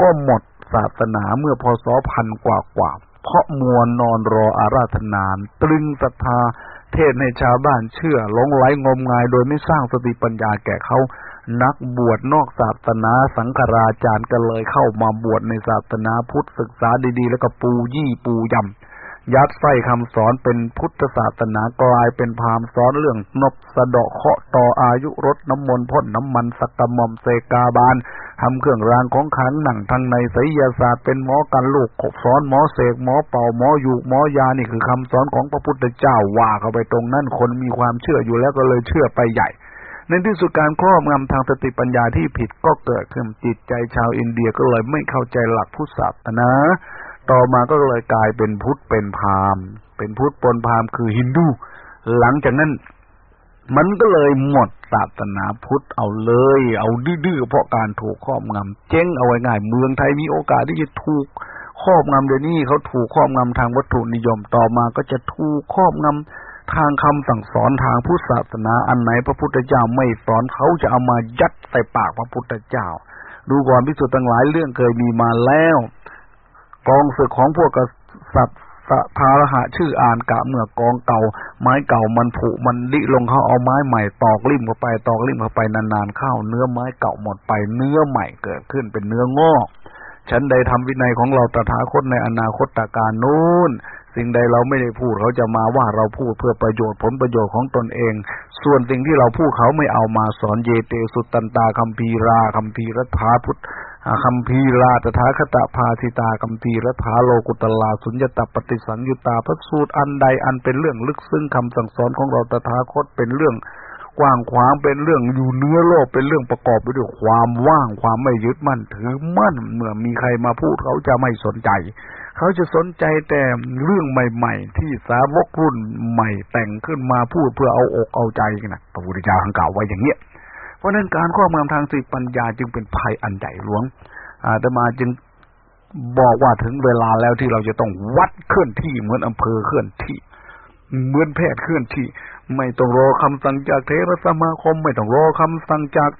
ก็หมดศาสนาเมื่อพศพันกว่ากว่าเพราะมัวนอนรออาราธนานตรึงศรัทธา เทศให้ชาวบ้านเชื่อหลงไหลงมงาย โดยไม่สร้างสติปัญญาแก่เขานักบวชนอกศาสนาสังฆราจารย์ก็เลยเข้ามาบวชในศาสนาพุทธศึกษาดีๆ แล้วก็ปูยี่ปูยำ ยัดไส้คำสอนเป็นพุทธศาสนากลายเป็นพามสอนเรื่องนบสะเดาะเคาะต่ออายุรถน้ำมนต์พ่นน้ำมันสักกมอมเซกาบาลทำเครื่องรางของขังหนังทางในไสยศาสตร์เป็นหมอกันลูกขบสอนหมอเสกหมอเป่าหมออยู่หมอยานี่คือคำสอนของพระพุทธเจ้าว่าเข้าไปตรงนั้นคนมีความเชื่ออยู่แล้วก็เลยเชื่อไปใหญ่ในที่สุดการครอบงำทางสติปัญญาที่ผิดก็เกิดขึ้นจิตใจชาวอินเดียก็เลยไม่เข้าใจหลักพุทธศาสนา ต่อมาก็เลยกลายเป็นพุทธเป็นพราหมณ์ เป็นพุทธปนพราหมณ์คือฮินดู หลังจากนั้น มันก็เลยหมดศาสนาพุทธเอาเลย เอาดื้อเพราะการถูกครอบงำเจ๊งเอาไว้ง่าย เมืองไทยมีโอกาสที่จะถูกครอบงำเดี๋ยวนี้เขาถูกครอบงำทางวัตถุนิยมต่อมาก็จะถูกครอบงำทางคำสั่งสอนทางพุทธศาสนาอันไหนพระพุทธเจ้าไม่สอนเขาจะเอามายัดใส่ปากพระพุทธเจ้า ดูก่อนพิสุทธ์ทั้งหลายเรื่องเคยมีมาแล้ว กองศึกของพวกกษัตริย์สภารหะชื่ออ่านกะเมื่อกองเก่า ไม้เก่ามันผุมันดิลงเขาเอาไม้ใหม่ตอกริมเข้าไปตอกริมเข้าไปนานๆเข้าเนื้อไม้เก่าหมดไปเนื้อใหม่เกิดขึ้นเป็นเนื้องอกฉันใดทำวินัยของเราตถาคตในอนาคตการนู้น สิ่งใดเราไม่ได้พูดเขาจะมาว่าเราพูดเพื่อประโยชน์ผลประโยชน์ของตนเอง ส่วนสิ่งที่เราพูดเขาไม่เอามาสอนเยเตสุตตันตาคัมภีราคัมภีรัฐาพุทธคัมภีราตถาคตภาสิตาคัมภีรัฐาโลกุตลาสุญญตปฏิสังยุตาพระสูตรอันใดอันเป็นเรื่องลึกซึ้งคำสั่งสอนของเราตถาคตเป็นเรื่องกว้างขวางเป็นเรื่องอยู่เนื้อโลกเป็นเรื่องประกอบไปด้วยความว่างความไม่ยึดมั่นถือมั่นเมื่อมีใครมาพูดเขาจะไม่สนใจ เขาจะสนใจแต่เรื่องใหม่ ๆ ที่สาวกรุ่นใหม่แต่งขึ้นมาพูดเพื่อเอาอกเอาใจนะพระพุทธเจ้าทังกล่าวไว้อย่างเนี้ยเพราะนั้นการข้อมูลทางสติปัญญาจึงเป็นภัยอันใหญ่หลวงอาตมาจึงบอกว่าถึงเวลาแล้วที่เราจะต้องวัดเคลื่อนที่เหมือนอำเภอเคลื่อนที่เหมือนแพทย์เคลื่อนที่ ไม่ต้องรอคำสั่งจากเทรสมาคม ไม่ต้องรอคำสั่งจาก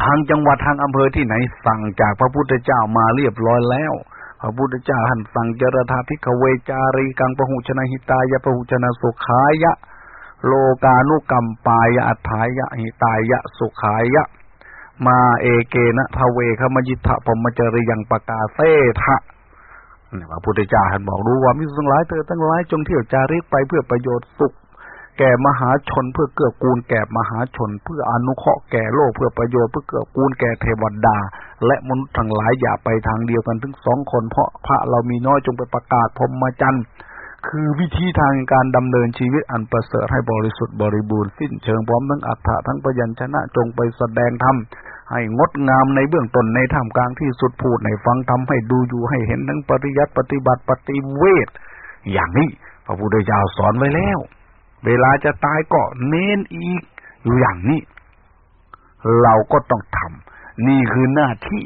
ทางจังหวัดทางอำเภอที่ไหนสั่งจากพระพุทธเจ้ามาเรียบร้อยแล้ว พระพุทธเจ้าท่านสั่งเจรธาพิกเวจารีกังปหุชนะหิตายะปหุชนะสุขายะ โลกานุกรรมปายะอัฏฐายะหิตายะสุขายะ มาเอเกนะทเวขมยิทะพมจริยังปกาเซทะพระพุทธเจ้าท่านบอกรู้ว่ามิสังหลายเธอทั้งหลายจงเที่ยวจาริกไปเพื่อประโยชน์สุข แก่มหาชนเพื่อเกื้อกูลแก่มหาชน เพื่ออนุเคราะห์แก่โลกเพื่อประโยชน์เพื่อเกื้อกูลแก่เทวดา และมนุษย์ทั้งหลายอย่าไปทางเดียวกันถึงสองคนเพราะพระเรามีน้อยจงไปประกาศพรหมจรรย์คือวิธีทางการดำเนินชีวิตอันประเสริฐให้บริสุทธิ์บริบูรณ์สิ้นเชิงพร้อมทั้งอัฏฐะทั้งพยัญชนะจงไปแสดงธรรมให้งดงามในเบื้องต้นในท่ามกลางที่สุดพูดในฟังทำให้ดูอยู่ให้เห็นทั้งปริยัติปฏิบัติปฏิเวทอย่างนี้พระพุทธเจ้าสอนไว้แล้ว เวลาจะตายก็เน้นอีก อยู่อย่างนี้ เราก็ต้องทำนี่คือหน้าที่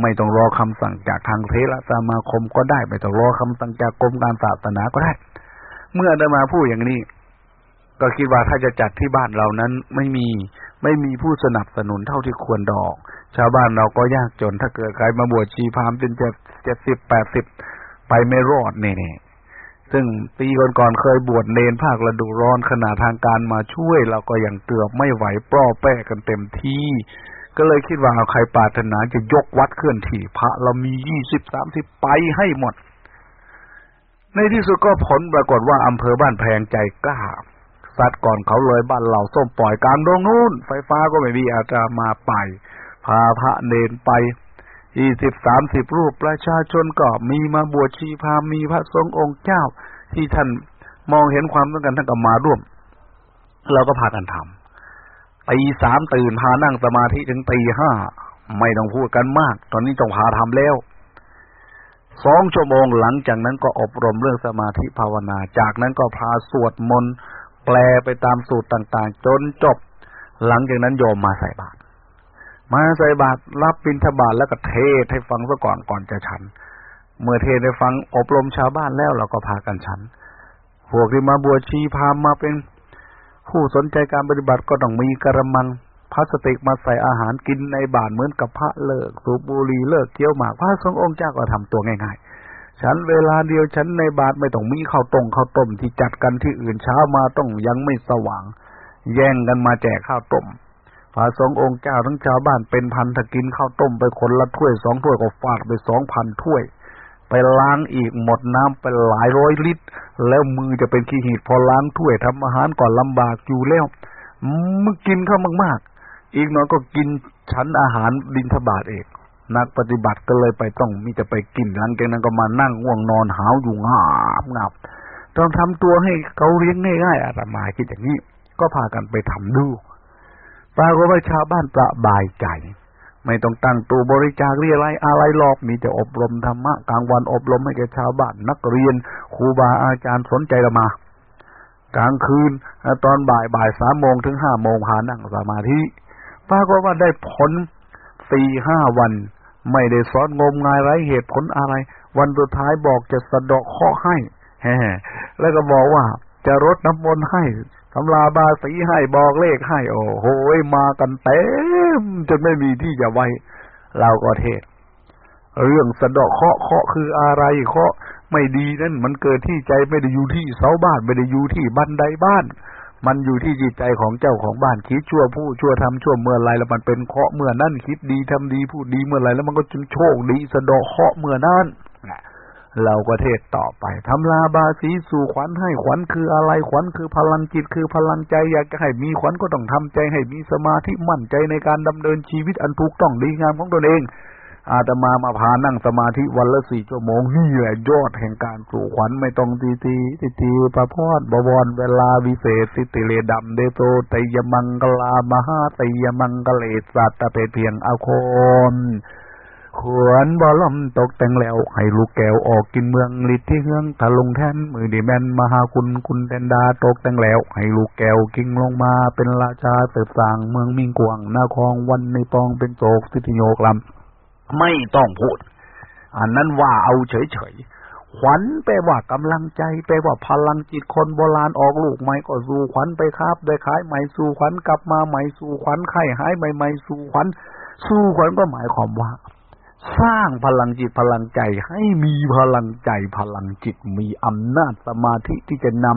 ไม่ต้องรอคำสั่งจากทางเทระสมาคมก็ได้ ไม่ต้องรอคำสั่งจากกรมการศาสนาก็ได้ เมื่อได้มาพูดอย่างนี้ ก็คิดว่าถ้าจะจัดที่บ้านเรานั้นไม่มีไม่มีผู้สนับสนุนเท่าที่ควรดอก ชาวบ้านเราก็ยากจนถ้าเกิดใครมาบวชชีพามเป็นเจ็ดเจ็ดสิบแปดสิบไปไม่รอดแน่ ซึ่งปีก่อนๆเคยบวชเนนภาคฤดูร้อนขณะทางการมาช่วย เราก็ยังเกือบไม่ไหวปล้อแป้กันเต็มที่ ก็เลยคิดว่าเอาใครปรารถนาจะยกวัดเคลื่อนที่พระเรามียี่สิบสามสิบไปให้หมด ในที่สุดก็ผลปรากฏว่าอำเภอบ้านแพงใจกล้าสัตว์ก่อนเขาเลยบ้านเหล่าส้มปล่อยกลางดงนู้น ไฟฟ้าก็ไม่มีอาจจะมาไป พาพระเนนไป ยี่สิบสามสิบรูปประชาชนก็มีมาบวชชีพามีพระสงฆ์องค์เจ้า ที่ท่านมองเห็นความต้องการท่านก็มาร่วม เราก็พากันทำตีสามตื่นพานั่งสมาธิถึงตีห้าไม่ต้องพูดกันมาก ตอนนี้จงพาทำแล้วสองชั่วโมงหลังจากนั้นก็อบรมเรื่องสมาธิภาวนา จากนั้นก็พาสวดมนต์แปลไปตามสูตรต่าง ๆ จนจบ หลังจากนั้นโยมมาใส่บาตร มาใส่บาตรรับบิณฑบาตแล้วก็เทศให้ฟังซะก่อนก่อนจะฉัน เมื่อเทศให้ฟังอบรมชาวบ้านแล้วเราก็พากันฉัน พวกที่มาบวชชีพามมาเป็น ผู้สนใจการปฏิบัติก็ต้องมีกระมังพลาสติกมาใส่อาหารกินในบาตรเหมือนกับพระเลิก สูบบุหรี่เลิกเคี้ยวหมากพระสงฆ์องค์เจ้าก็ทำตัวง่ายๆ ฉันเวลาเดียวฉันในบาทไม่ต้องมีข้าวต้มข้าวต้มที่จัดกันที่อื่นเช้ามาต้องยังไม่สว่าง แย่งกันมาแจกข้าวต้ม พระสงฆ์องค์เจ้าทั้งชาวบ้านเป็นพันถ้ากินข้าวต้มไปคนละถ้วยสองถ้วยก็ฟาดไปสองพันถ้วย ไปล้างอีกหมดน้ำไปหลายร้อยลิตร แล้วมือจะเป็นขี้หีดพอล้างถ้วยทำอาหารก่อนลำบากอยู่แล้วมึงกินข้าวมากๆ อีกหน่อยก็กินชั้นอาหารบินทบาทเองนักปฏิบัติก็เลยไปต้องมีจะไปกินหลังจากนั้นก็มานั่งง่วงนอนหาวอยู่งาบงับต้องทำตัวให้เขาเลี้ยงง่ายๆอาตมาคิดอย่างนี้ ก็พากันไปทำดู ปรากฏว่าชาวบ้านประบายใจ ไม่ต้องตั้งตัวบริจาคเรียอะไรอะไรหรอกมีแต่อบรมธรรมะกลางวันอบรมให้แก่ชาวบ้านนักเรียนครูบาอาจารย์สนใจละมากลางคืนตอนบ่ายบ่ายสามโมงถึงห้าโมงพานั่งสมาธิปรากฏว่าได้ผลสี่ห้าวัน ไม่ได้สอนงมงายไรเหตุผลอะไร วันสุดท้ายบอกจะสะดอกข้อให้แฮแล้วก็บอกว่าจะรดน้ำมนต์ให้ ทำลาบาสีให้บอกเลขให้ โอ้โหมากันเต็มจนไม่มีที่จะไว้ เราก็เทศ เรื่องสะดอกเคาะเคาะคืออะไรเคาะไม่ดีนั่นมันเกิดที่ใจไม่ได้อยู่ที่เสาบ้านไม่ได้อยู่ที่บันไดบ้าน มันอยู่ที่จิตใจของเจ้าของบ้านคิดชั่วผู้ชั่วทำชั่วเมื่อไรแล้วมันเป็นเคาะเมื่อนั้นคิดดีทำดีพูดดีเมื่อไรแล้วมันก็จึงโชคดีสะดอกเคาะเมื่อนั้น เราก็เทศต่อไปทำลาบาสีสู่ขวัญให้ขวัญคืออะไรขวัญคือพลังจิตคือพลังใจอยากจะให้มีขวัญก็ต้องทำใจให้มีสมาธิมั่นใจในการดำเนินชีวิตอันถูกต้องดีงามของตนเอง อาตมามาพานั่งสมาธิวันละสี่ชั่วโมงนี่แหละยอดแห่งการปลูกขวัญไม่ต้องตีตีตีตีพระพอดบวรเวลาวิเศษสิติเลดำเดโตไตยมังกลามหาไตยมังกเลสัตตะเพเพียงอโคน ขวนบอลมตกแต่งแล้วให้ลูกแก้วออกกินเมืองลิดที่เฮืองทะลงแทนมือดีแมนมหาคุณคุณแดนดาตกแต่งแล้วให้ลูกแก้วกิ่งลงมาเป็นราชาเติบสางเมืองมิงกวงนาคองวันในปองเป็นโศกสิทธิโยกลำไม่ต้องพูด อันนั้นว่าเอาเฉยๆขวัญแปลว่ากำลังใจแปลว่าพลังจิตคนโบราณออกลูกใหม่ก็สู่ขวัญไปครับได้ขายใหม่สู่ขวัญกลับมาใหม่สู่ขวัญไข้หายใหม่ๆสู่ขวัญสู่ขวัญก็หมายความว่า สร้างพลังจิตพลังใจให้มีพลังใจพลังจิตมีอำนาจสมาธิที่จะน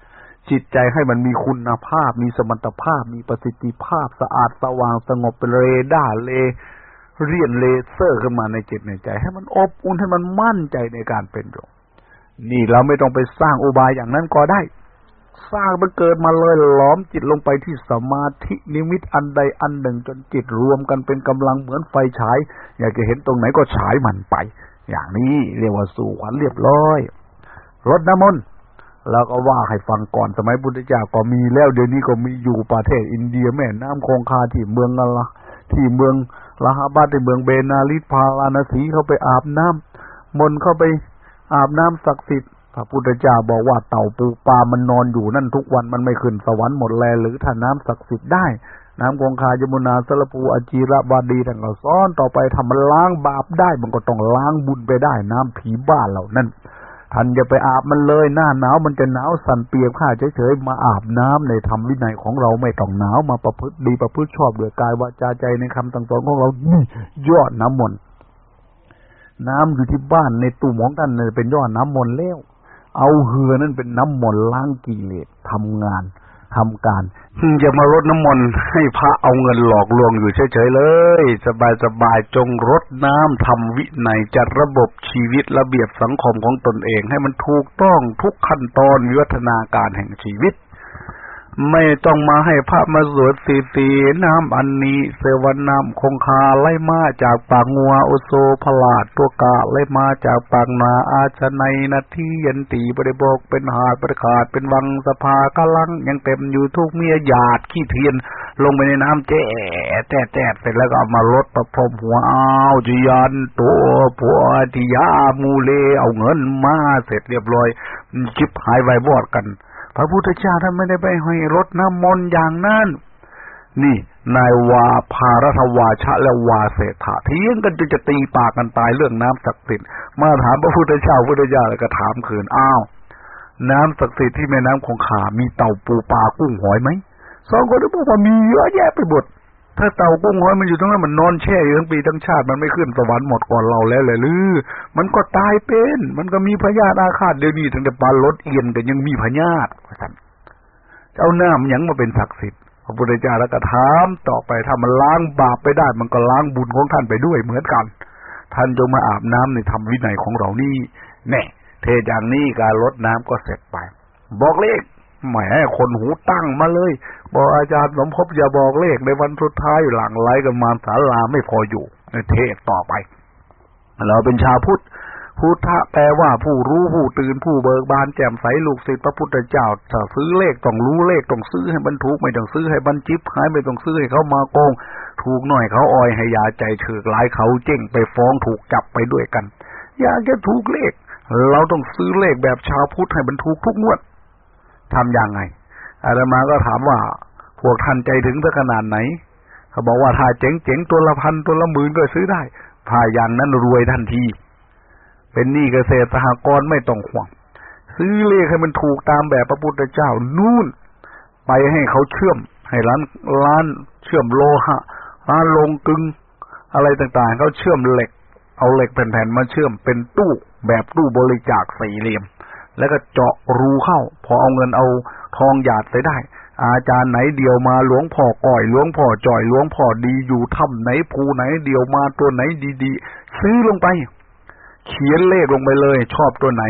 ำจิตใจให้มันมีคุณภาพ มีสมรรถภาพ มีประสิทธิภาพสะอาดสว่างสงบเป็นเรดาร์เลเรียนเลเซอร์ขึ้นมาในจิตในใจ ให้มันอบอุ่นให้มันมั่นใจในการเป็นอยู่นี่เราไม่ต้องไปสร้างอุบายอย่างนั้นก็ได้ สร้างมันเกิดมาเลยหลอมจิตลงไปที่สมาธินิมิตอันใดอันหนึ่ง จนจิตรวมกันเป็นกำลังเหมือนไฟฉาย อยากจะเห็นตรงไหนก็ฉายมันไป อย่างนี้เรียกว่าสู่ขวัญเรียบร้อยรดน้ำมนต์แล้วก็ว่าให้ฟังก่อนสมัยพุทธเจ้าก็มีแล้วเดี๋ยวนี้ก็มีอยู่ประเทศอินเดียแม่น้ำคงคาที่เมืองอะไรที่เมืองลาฮาบาที่เมืองเบนาลิพาลานาสีเขาไปอาบน้ำมนเข้าไปอาบน้ำศักดิ์สิทธิ์ ระพุทธเจ้าบอกว่าเต่าปูปลามันนอนอยู่นั่นทุกวันมันไม่ขึ้นสวรรค์หมดแล หรือถ้าน้ำศักดิ์สิทธิ์ได้ น้ำคงคายมุนาสลปูอจีระบาดีต่างก็ซ้อนต่อไปทำมันล้างบาปได้ มันก็ต้องล้างบุญไปได้ น้ำผีบ้านเหล่านั้นท่านจะไปอาบมันเลยหน้าหนาวมันจะหนาวสั่นเปียกข้าเฉยๆมาอาบน้ำในธรรมวินัยของเราไม่ต้องหนาวมาประพฤติดีประพฤติชอบเด้วยกายวาจาใจในคำต่างๆของเรานี่ยอดน้ำมนต์น้ำอยู่ที่บ้านในตู้หมองท่านเลยเป็นยอดน้ำมนต์แล้ว เอาเหือนั่นเป็นน้ำมนต์ล้างกิเลสทำงานทำการจะมารดน้ำมนต์ให้พระเอาเงินหลอกลวงอยู่เฉยๆเลย สบายๆจงรดน้ำทำวินัยจัดระบบชีวิตระเบียบสังคมของตนเอง ให้มันถูกต้องทุกขั้นตอนวิวัฒนาการแห่งชีวิต ไม่ต้องมาให้พระมาสวดสีตีน้ำอันนี้เสวนน้ำคงคาไล่มาจากปากงัวโอโซพลาดตัวกาไล่มาจากปากนาอาชนในนาทียันตีบริบกเป็นหาดประขาดเป็นวังสภากลังยังเต็มอยู่ทุกเมียหยาดขี้เทียน ลงไปในน้ำแจ๊แจ๊แจ๊เสร็จแล้วก็เอามาลดประพรมหัวอ้าวจียันตัวผัวทิยามูเลเอาเงินมาเสร็จเรียบร้อยจิบหายไวบอดกัน พระพุทธเจ้าท่านไม่ได้ไปให้รดน้ำมนต์อย่างนั้น นี่ นายวาภารทวาชะและวาเศรษฐาเทียงกันจนจะตีปากกันตายเรื่องน้ำศักดิ์สิทธิ์มาถามพระพุทธเจ้าพุทธเจ้าแล้วก็ถามคืนอ้าว น้ำศักดิ์สิทธิ์ที่แม่น้ำคงคามีเต่าปูปลากุ้งหอยไหมสองคนก็บอกว่ามีเยอะแยะไปหมด ถ้าเต่ากุ้งหอยมันอยู่ตรงนั้นมันนอนแช่อยู่ทั้งปีทั้งชาติมันไม่ขึ้นสวรรค์หมดก่อนเราแล้วเลยหรือมันก็ตายเป็น มันก็มีพญาอาฆาตเดี๋ยวนี้ถึงแต่ปลาลดเอียนแต่ยังมีพญาตท่านเจ้าน้ำยังมาเป็นศักดิ์สิทธิ์พระพุทธเจ้าแล้วก็ถามต่อไปถ้ามันล้างบาปไปได้ มันก็ล้างบุญของท่านไปด้วยเหมือนกัน ท่านจงมาอาบน้ำในธรรมวินัยของเรานี่แน่เทอย่างนี้การลดน้ำก็เสร็จไป บอกเลข แหมคนหูตั้งมาเลย บอกอาจารย์สมภพอย่าบอกเลขในวันสุดท้ายหลังไล่กันมาสาลาไม่พออยู่เทศต่อไป เราเป็นชาวพุทธพุทธะแปลว่าผู้รู้ผู้ตื่นผู้เบิกบานแจ่มใสลูกศิษย์พระพุทธเจ้าถ้าซื้อเลขต้องรู้เลขต้องซื้อให้บรรทุกไม่ต้องซื้อให้บรรจิบหายไม่ต้องซื้อให้เขามาโกง ถูกหน่อยเขาอ่อยให้ยาใจเถือกหลายเขาเจ้งไปฟ้องถูกจับไปด้วยกัน อยากจะถูกเลข เราต้องซื้อเลขแบบชาวพุทธให้บรรทุกทุกงวด ทํำยังไงอาตมาก็ถามว่าพวกท่านใจถึงสักขนาดไหน เขาบอกว่าถ้าเจ๋งเจ๋งตัวละพันตัวละหมื่นก็ซื้อได้ถ้าอย่างนั้นรวยทันที เป็นหนี้เกษตรสหกรณ์ไม่ต้องห่วง ซื้อเลขให้มันถูกตามแบบพระพุทธเจ้านู่น ไปให้เขาเชื่อม ให้ร้านร้านเชื่อมโลหะร้านลงกึงอะไรต่างๆเขาเชื่อมเหล็ก เอาเหล็กแผ่นๆมาเชื่อมเป็นตู้แบบตู้บริจาคสี่เหลี่ยม แล้วก็เจาะรูเข้า พอเอาเงินเอาทองหยาดใส่ได้ อาจารย์ไหนเดียวมาหลวงพ่อก่อยหลวงพ่อจ่อยหลวงพ่อดีอยู่ถ้ำไหนภูไหนเดียวมาตัวไหนดีๆ ซื้อลงไป เขียนเลขลงไปเลย ชอบตัวไหน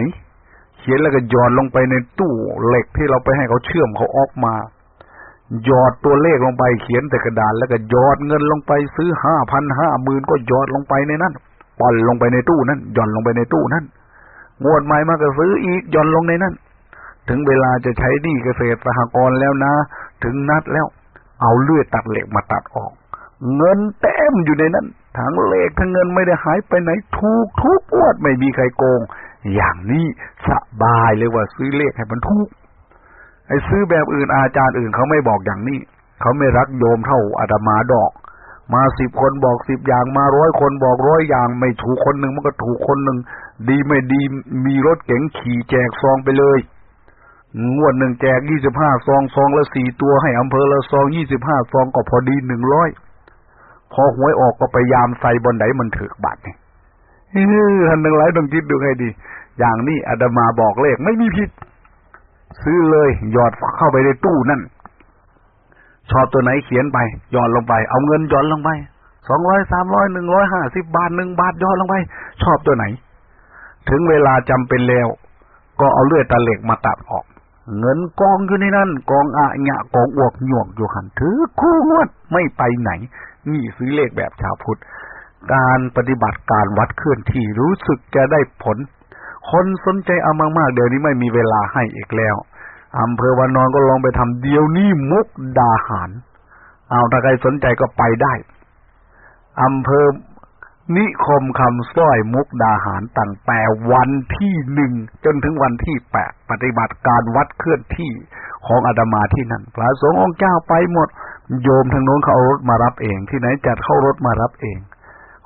เขียนแล้วก็หยอดลงไปในตู้เหล็กที่เราไปให้เขาเชื่อมเขาออกมาหยอดตัวเลขลงไปเขียนแต่กระดาษแล้วก็หยอดเงินลงไปซื้อห้าพันห้าหมื่นก็หยอดลงไปในนั้นปอนลงไปในตู้นั้นหย่อนลงไปในตู้นั้น งวดใหม่มาก็ซื้ออีกย่อนลงในนั้น ถึงเวลาจะใช้ดีเกษตรสหกรณ์แล้วนะ ถึงนัดแล้ว เอาเลื่อยตัดเหล็กมาตัดออก เงินเต็มอยู่ในนั้นทั้งเหล็กทั้งเงินไม่ได้หายไปไหนถูกทุกวดไม่มีใครโกง อย่างนี้สบายเลยว่าซื้อเลขให้มันถูกไอ้ซื้อแบบอื่นอาจารย์อื่นเขาไม่บอกอย่างนี้ เขาไม่รักโยมเท่าอาตมาดอก มาสิบคนบอกสิบอย่างมาร้อยคนบอกร้อยอย่าง ไม่ถูกคนหนึ่งมันก็ถูกคนหนึ่ง ดีไม่ดีมีรถเก๋งขี่แจกซองไปเลย งวดหนึ่งแจกยี่สิบห้าซองซองละสี่ตัวให้อำเภอละซองยี่สิบห้าซองก็พอดีหนึ่งร้อยพอหวยออกก็ไปยามใส่บนไหนมันถือบาทนี่ท่านทั้งหลายต้องคิดดูให้ดี อย่างนี้อาดมาบอกเลขไม่มีผิด ซื้อเลยหยอดเข้าไปในตู้นั่นชอบตัวไหนเขียนไปย้อนลงไป เอาเงินย้อนลงไปสองร้อยสามร้อยหนึ่งร้อยห้าสิบบาทหนึ่งบาทย้อนลงไป ชอบตัวไหน ถึงเวลาจำเป็นแล้ว ก็เอาเลือดตะเหล็กมาตัดออก เงินกองอยู่ในนั้นกองอะหยะกองอวกหยวกอยู่หันถือคู่งวดไม่ไปไหน นี่ซื้อเลขแบบชาวพุทธ การปฏิบัติการวัดเคลื่อนที่รู้สึกจะได้ผล คนสนใจเอามากๆเดี๋ยวนี้ไม่มีเวลาให้อีกแล้วอำเภอวานอนก็ลองไปทำเดียวนี้มุกดาหาร เอาถ้าใครสนใจก็ไปได้อำเภอ นิคมคำสร้อยมุกดาหารตั้งแต่วันที่หนึ่งจนถึงวันที่แปดปฏิบัติการวัดเคลื่อนที่ของอาดามาที่นั่นพระสงฆ์องค์เจ้าไปหมด โยมทางโน้นเขาเอารถมารับเอง ที่ไหนจัดเข้ารถมารับเอง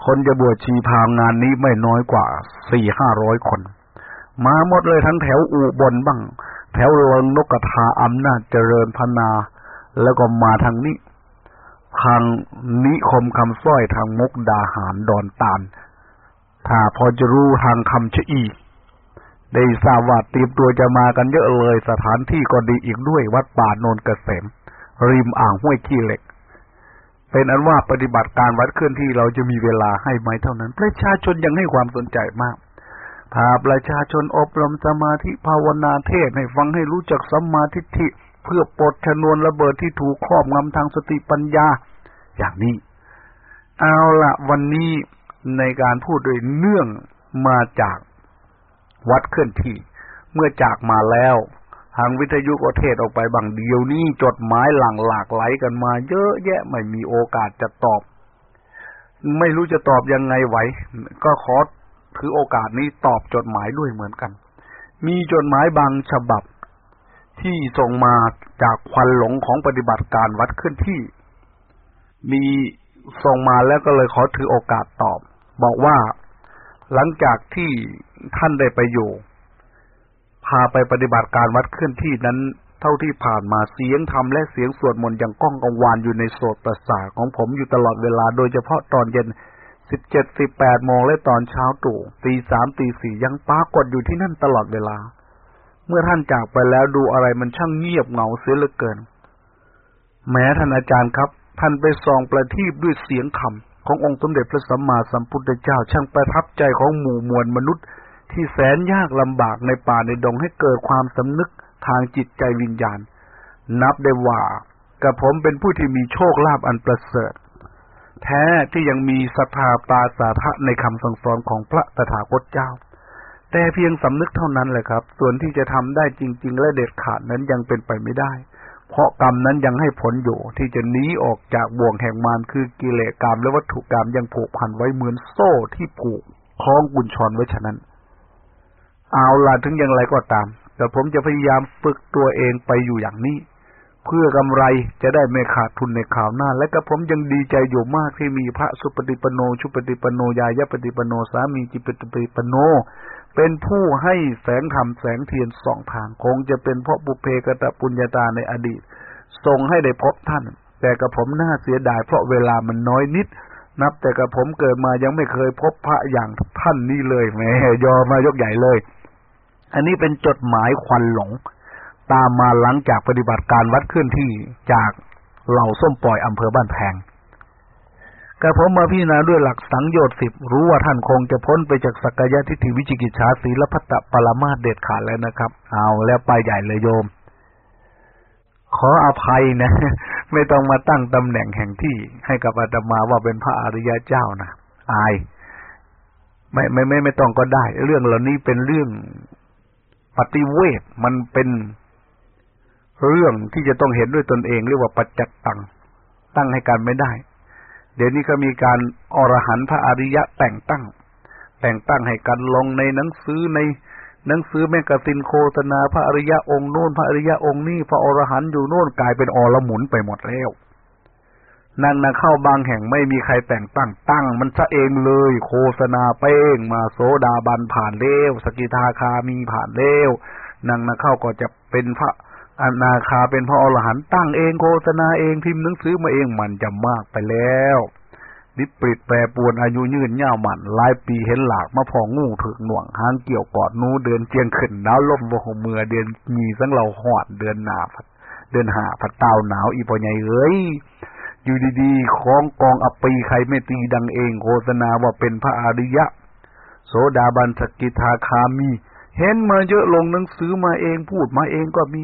คนจะบวชชีพามงานนี้ไม่น้อยกว่าสี่ห้าร้อยคน มาหมดเลยทั้งแถวอูบนบ้าง แถวเริงนกกระทาอำนาจเจริญพนา แล้วก็มาทางนี้ ทางนิคมคำสร้อยทางมุกดาหารดอนตาล ถ้าพอจะรู้ทางคำชะอี ได้ทราบว่าเตรียมตัวจะมากันเยอะเลยสถานที่ก็ดีอีกด้วยวัดป่าโนนเกษม ริมอ่างห้วยขี้เหล็ก เป็นอันว่าปฏิบัติการวัดเคลื่อนที่เราจะมีเวลาให้ไหมเท่านั้น ประชาชนยังให้ความสนใจมากพาประชาชนอบรมสมาธิภาวนาเทศให้ฟังให้รู้จักสัมมาทิฏฐิ เพื่อปลดชนวนระเบิดที่ถูกครอบงำทางสติปัญญา อย่างนี้ เอาละวันนี้ในการพูดโดยเนื่องมาจากวัดเคลื่อนที่ เมื่อจากมาแล้ว ทางวิทยุก็เทศออกไปบางเดียวนี้จดหมายหลังหลากไหลกันมา เยอะแยะไม่มีโอกาสจะตอบ ไม่รู้จะตอบยังไงไหว ก็ขอถือโอกาสนี้ตอบจดหมายด้วยเหมือนกัน มีจดหมายบางฉบับ ที่ส่งมาจากควันหลงของปฏิบัติการวัดขึ้นที่ มีส่งมาแล้วก็เลยขอถือโอกาสตอบ บอกว่าหลังจากที่ท่านได้ไปอยู่ พาไปปฏิบัติการวัดเคลื่อนที่นั้น เท่าที่ผ่านมาเสียงธรรมและเสียงสวดมนต์ยังก้องกังวานอยู่ในโสตประสาของผมอยู่ตลอดเวลาโดยเฉพาะตอนเย็นสิบเจ็ดสิบแปดโมงและตอนเช้าตู่ตีสามตีสี่ยังปรากฏอยู่ที่นั่นตลอดเวลา เมื่อท่านจากไปแล้วดูอะไรมันช่างเงียบเหงาเสียเหลือเกิน แม้ท่านอาจารย์ครับ ท่านไปส่องประทีปด้วยเสียงคำขององค์สมเด็จพระสัมมาสัมพุทธเจ้าช่างประทับใจของหมู่มวลมนุษย์ ที่แสนยากลำบากในป่าในดงให้เกิดความสำนึกทางจิตใจวิญญาณ นับได้ว่ากับผมเป็นผู้ที่มีโชคลาภอันประเสริฐ แท้ที่ยังมีศรัทธาปาสาทะในคำสั่งสอนของพระตถาคตเจ้า แต่เพียงสำนึกเท่านั้นแหละครับ ส่วนที่จะทำได้จริง ๆ และเด็ดขาดนั้นยังเป็นไปไม่ได้ เพราะกรรมนั้นยังให้ผลอยู่ที่จะหนีออกจากบ่วงแห่งมารคือกิเลสกรรมและวัตถุกรรมยังผูกพันไว้เหมือนโซ่ที่ผูกคล้องกุญชรไว้ฉะนั้น เอาล่ะถึงอย่างไรก็ตาม แต่ผมจะพยายามฝึกตัวเองไปอยู่อย่างนี้ เพื่อกำไรจะได้ไม่ขาดทุนในข่าวหน้า และก็ผมยังดีใจอยู่มากที่มีพระสุปฏิปโน ชุปฏิปโนยายปฏิปโนสามีจิปฏิปโน เป็นผู้ให้แสงธรรมแสงเทียนสองทาง คงจะเป็นเพราะบุเพกตะปุญญาตาในอดีตส่งให้ได้พบท่าน แต่กับผมน่าเสียดายเพราะเวลามันน้อยนิด นับแต่กับผมเกิดมายังไม่เคยพบพระอย่างท่านนี่เลยแหมยอมายกใหญ่เลย อันนี้เป็นจดหมายควันหลง ตามมาหลังจากปฏิบัติการวัดเคลื่อนที่จากเหล่าส้มปล่อยอำเภอบ้านแพง กระผมมาพิจารณาด้วยหลักสังโยชน์สิบรู้ว่าท่านคงจะพ้นไปจากสักยะทิฏฐิวิจิกิจฉาสีลพัตตปรมาเด็ดขาดแล้วนะครับ เอาแล้วไปใหญ่เลยโยม ขออภัยนะ ไม่ต้องมาตั้งตำแหน่งแห่งที่ให้กับอาตมาว่าเป็นพระอริยะเจ้านะอาย ไม่ไม่ไม่ไม่ต้องก็ได้ เรื่องเหล่านี้เป็นเรื่องปฏิเวทมันเป็นเรื่องที่จะต้องเห็นด้วยตนเองเรียกว่าปัจจัตตัง ตั้งให้การไม่ได้ เดี๋ยวนี้ก็มีการอรหันต์พระอริยะแต่งตั้ง แต่งตั้งให้กันลงในหนังสือในหนังสือแมกกาซินโฆษณาพระอริยะองค์โน้นพระอริยะองค์นี้พระอรหันต์อยู่โน้นกลายเป็นอรหมุนไปหมดแล้วนั่งนะเข้าบางแห่งไม่มีใครแต่งตั้งตั้ง มันซะเองเลย โฆษณาเป้งมาโซดาบันผ่านเร็วสกิทาคามีผ่านเร็วนั่งนะเข้าก็จะเป็นพระ อนาคาเป็นพระอรหันต์ตั้งเองโฆษณาเองพิมพ์หนังสือมาเองมันจะมากไปแล้วนิปริตแปรปวนอายุยืนเย่ามันหลายปีเห็นหลากมาพองูถึกหน่วงหางเกี่ยวกอดนูเดือนเจียงขึ้นดาวลมบ่หเมือเดือนมีสังเราหอดเดือนหนาพัดเดือนหาพัดเตาหนาวอีปอใหญ่เอ้ยอยู่ดีๆของกองอปีใครไม่ตีดังเองโฆษณาว่าเป็นพระอริยะ โสดาบันสกิทาคามี เห็นมาเยอะลงหนังสือมาเองพูดมาเองก็มี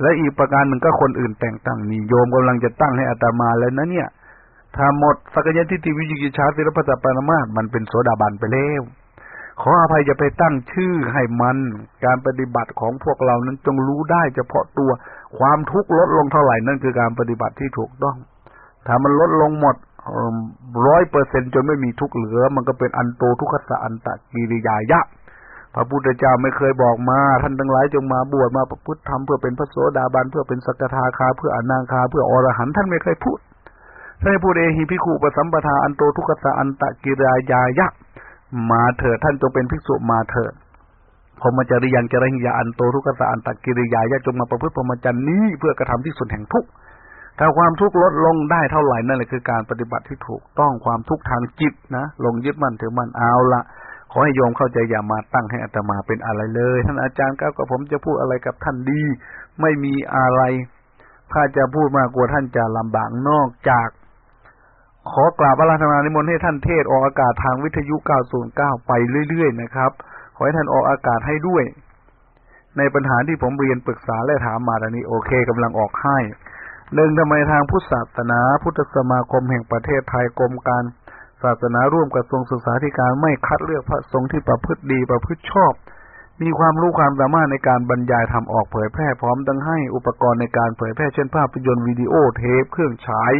และอีกประการหนึ่งก็คนอื่นแต่งตั้งนี่โยมกำลังจะตั้งให้อัตมาแล้วนะเนี่ย ถ้าหมดสักยันทิฏฐิวิจิกิจชาติรพัตปานามาตมันเป็นโสดาบันไปแล้วขออภัยจะไปตั้งชื่อให้มัน การปฏิบัติของพวกเรานั้นจงรู้ได้เฉพาะตัวความทุกข์ลดลงเท่าไหร่นั่นคือการปฏิบัติที่ถูกต้อง ถ้ามันลดลงหมดร้อยเปอร์เซ็นจนไม่มีทุกข์เหลือ มันก็เป็นอันโตทุกขสะอันตะกิริยายะ พระพุทธเจ้าไม่เคยบอกมา ท่านทั้งหลายจงมาบวชมาประพฤติธรรมเพื่อเป็นพระโสดาบันเพื่อเป็นสกทาคาเพื่ออนาคาเพื่ออรหันท่านไม่เคยพูดท่านพูดเอหิพิคูปสัมปทาอันโตทุกขสะอันตะกิริยายะมาเถิดท่านจงเป็นภิกษุมาเถิดพรหมจริยังจริยาอันโตทุกขสะอันตะกิริยายะจงมาประพฤติพรหมจรรย์นี้เพื่อกระทำที่สุดแห่งทุกข์ถ้าความทุกข์ลดลงได้เท่าไหร่นั่นแหละคือการปฏิบัติที่ถูกต้องความทุกข์ทางจิตนะลงยึดมั่นถือมั่นเอาละ ขอให้โยมเข้าใจอย่ามาตั้งให้อัตมาเป็นอะไรเลย ท่านอาจารย์ก้ากับผมจะพูดอะไรกับท่านดี ไม่มีอะไร ถ้าจะพูดมากกว่าท่านจะลำบากนอกจาก ขอกราบพระราชนานิมนต์ให้ท่านเทศออกอากาศทางวิทยุ 909 ไปเรื่อยๆนะครับ ขอให้ท่านออกอากาศให้ด้วย ในปัญหาที่ผมเรียนปรึกษาและถามมาตอนนี้โอเคกำลังออกให้หนึ่งทำไมทางพุทธศาสนา พุทธสมาคมแห่งประเทศไทยกรมการ ศาสนาร่วมกับทรงศึกษาธิการไม่คัดเลือกพระสงฆ์ที่ประพฤติดีประพฤติชอบ มีความรู้ความสามารถในการบรรยายทำออกเผยแพร่พร้อมทั้งให้อุปกรณ์ในการเผยแพร่เช่นภาพยนตร์วิดีโอเทปเครื่องฉาย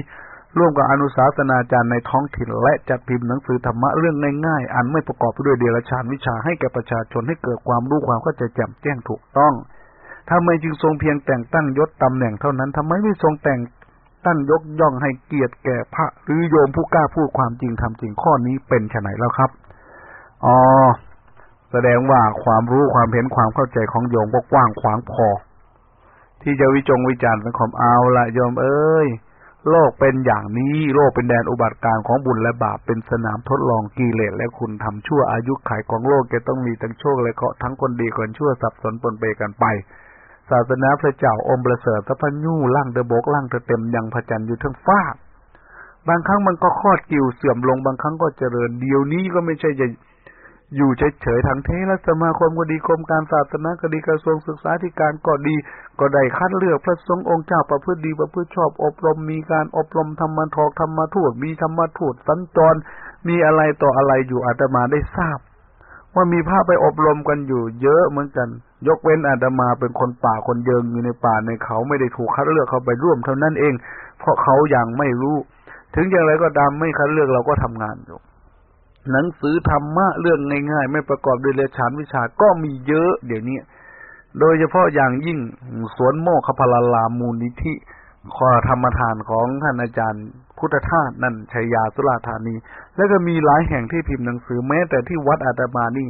ร่วมกับอนุสาสนาจารย์ในท้องถิ่น และจัดพิมพ์หนังสือธรรมะเรื่องง่ายๆ อันไม่ประกอบด้วยเดรัจฉานวิชาให้แก่ประชาชนให้เกิดความรู้ความเข้าใจแจ่มแจ้งถูกต้องทำไมจึงทรงเพียงแต่งตั้งยศตำแหน่งเท่านั้นทำไมไม่ทรงแต่ง ตั้งยกย่องให้เกียรติแก่พระหรือโยมผู้กล้าพูดความจริงทำจริงข้อนี้เป็นไฉนแล้วครับอ๋อแสดงว่าความรู้ความเห็นความเข้าใจของโยมก็กว้างขวางพอ ที่จะวิจงวิจารณ์สังคมเอาละโยมเอ้ยโลกเป็นอย่างนี้โลกเป็นแดนอุบัติการของบุญและบาปเป็นสนามทดลองกิเลสและคุณทำชั่วอายุไขของโลกจะต้องมีทั้งโชคและเคราะห์ทั้งคนดีคนชั่วสับสนปนเปกันไป ศาสนาพระเจ้าอมประเสริฐพระพัญู่ล่างเดบกล่างเต็มยังพระจันทร์อยู่ทั้งฟ้าบางครั้งมันก็คลอดกิ่วเสื่อมลงบางครั้งก็เจริญเดียวนี้ก็ไม่ใช่จะอยู่เฉยๆทางเทศสมาคมก็ดีกรมการศาสนาก็ดีกระทรวงศึกษาธิการก็ดี ก็ได้คัดเลือกพระสงฆ์องค์เจ้าประพฤติดีประพฤติชอบ อบรมมีการอบรมธรรมทอกธรรมทูตมีธรรมทูตสัญจร มีอะไรต่ออะไรอยู่อาตมาได้ทราบ ว่ามีพระไปอบรมกันอยู่เยอะเหมือนกัน ยกเว้นอาตมาเป็นคนป่าคนเยิงอยู่ในป่าในเขาไม่ได้ถูกคัดเลือกเข้าไปร่วมเท่านั้นเอง เพราะเขายัางไม่รู้ ถึงอย่างไรก็ตามไม่คัดเลือกเราก็ทำงานอยู่ หนังสือธรรมะเรื่องง่ายๆ ไม่ประกอบด้วยเลชานวิชาก็มีเยอะ เดี๋ยวนี้โดยเฉพาะอย่างยิ่งสวนโมกขพลาลามูลนิธิขอธรรมทานของท่านอาจารย์พุทธทาสนั่นชัยยาสุราธานี แล้วก็มีหลายแห่งที่พิมพ์หนังสือแม้แต่ที่วัดอาตมานี่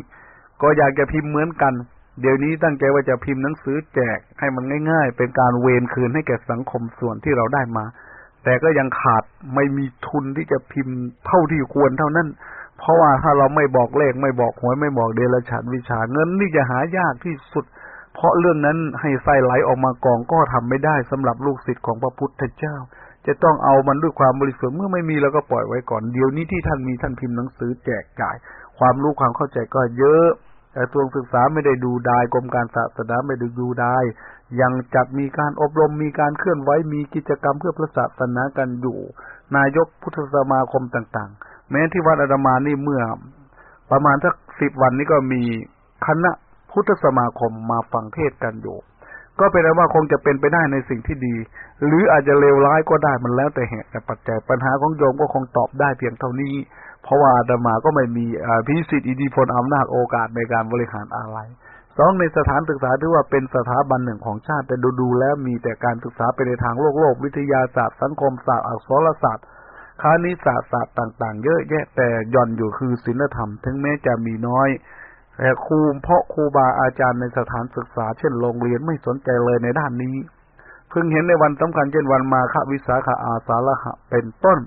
ก็อยากจะพิมพ์เหมือนกัน เดี๋ยวนี้ตั้งใจว่าจะพิมพ์หนังสือแจกให้มันง่าย ๆ เป็นการเวนคืนให้แก่สังคมส่วนที่เราได้มา แต่ก็ยังขาดไม่มีทุนที่จะพิมพ์เท่าที่ควรเท่านั้น เพราะว่าถ้าเราไม่บอกเลขไม่บอกหวยไม่บอกเดรัจฉานวิชาเงินนี่จะหายากที่สุด เพราะเรื่องนั้นให้ไส้ไหลออกมากองก็ทำไม่ได้สำหรับลูกศิษย์ของพระพุทธเจ้า จะต้องเอามันด้วยความบริสุทธิ์เมื่อไม่มีเราก็ปล่อยไว้ก่อนเดี๋ยวนี้ที่ท่านมีท่านพิมพ์หนังสือแจกจ่าย ความรู้ความเข้าใจก็เยอะ แต่ตัวศึกษาไม่ได้ดูได้กรมการศาสนาไม่ได้ดูได้ยังจัดมีการอบรมมีการเคลื่อนไหวมีกิจกรรมเพื่อพระศาสนากันอยู่ นายกพุทธสมาคมต่างๆ แม้ที่วัดอาตมานี่เมื่อ ประมาณสักสิบวันนี้ก็มีคณะพุทธสมาคมมาฟังเทศกันอยู่ ก็เป็นว่าคงจะเป็นไปได้ในสิ่งที่ดี หรืออาจจะเลวร้ายก็ได้มันแล้วแต่เหตุแต่ปัจจัยปัญหาของโยมก็คงตอบได้เพียงเท่านี้ เพราะว่าอาตมาก็ไม่มีพิสิทธิ์อิทธิพลอำนาจโอกาสในการบริหารอะไรสองในสถานศึกษาที่ว่าเป็นสถาบันหนึ่งของชาติ แต่ดูดูแล้วมีแต่การศึกษาไปในทางโลกโลกวิทยาศาสตร์ สังคมศาสตร์อักษรศาสตร์คณิตศาสตร์ศาสตร์ต่าง ๆ เยอะแยะแต่ย่อนอยู่คือศีลธรรม ถึงแม้จะมีน้อยแต่ครูเพราะครูบาอาจารย์ในสถานศึกษา เช่นโรงเรียนไม่สนใจเลยในด้านนี้ เพิ่งเห็นในวันสำคัญเช่นวันมาฆวิสาขาอาสาฬหะเป็นต้น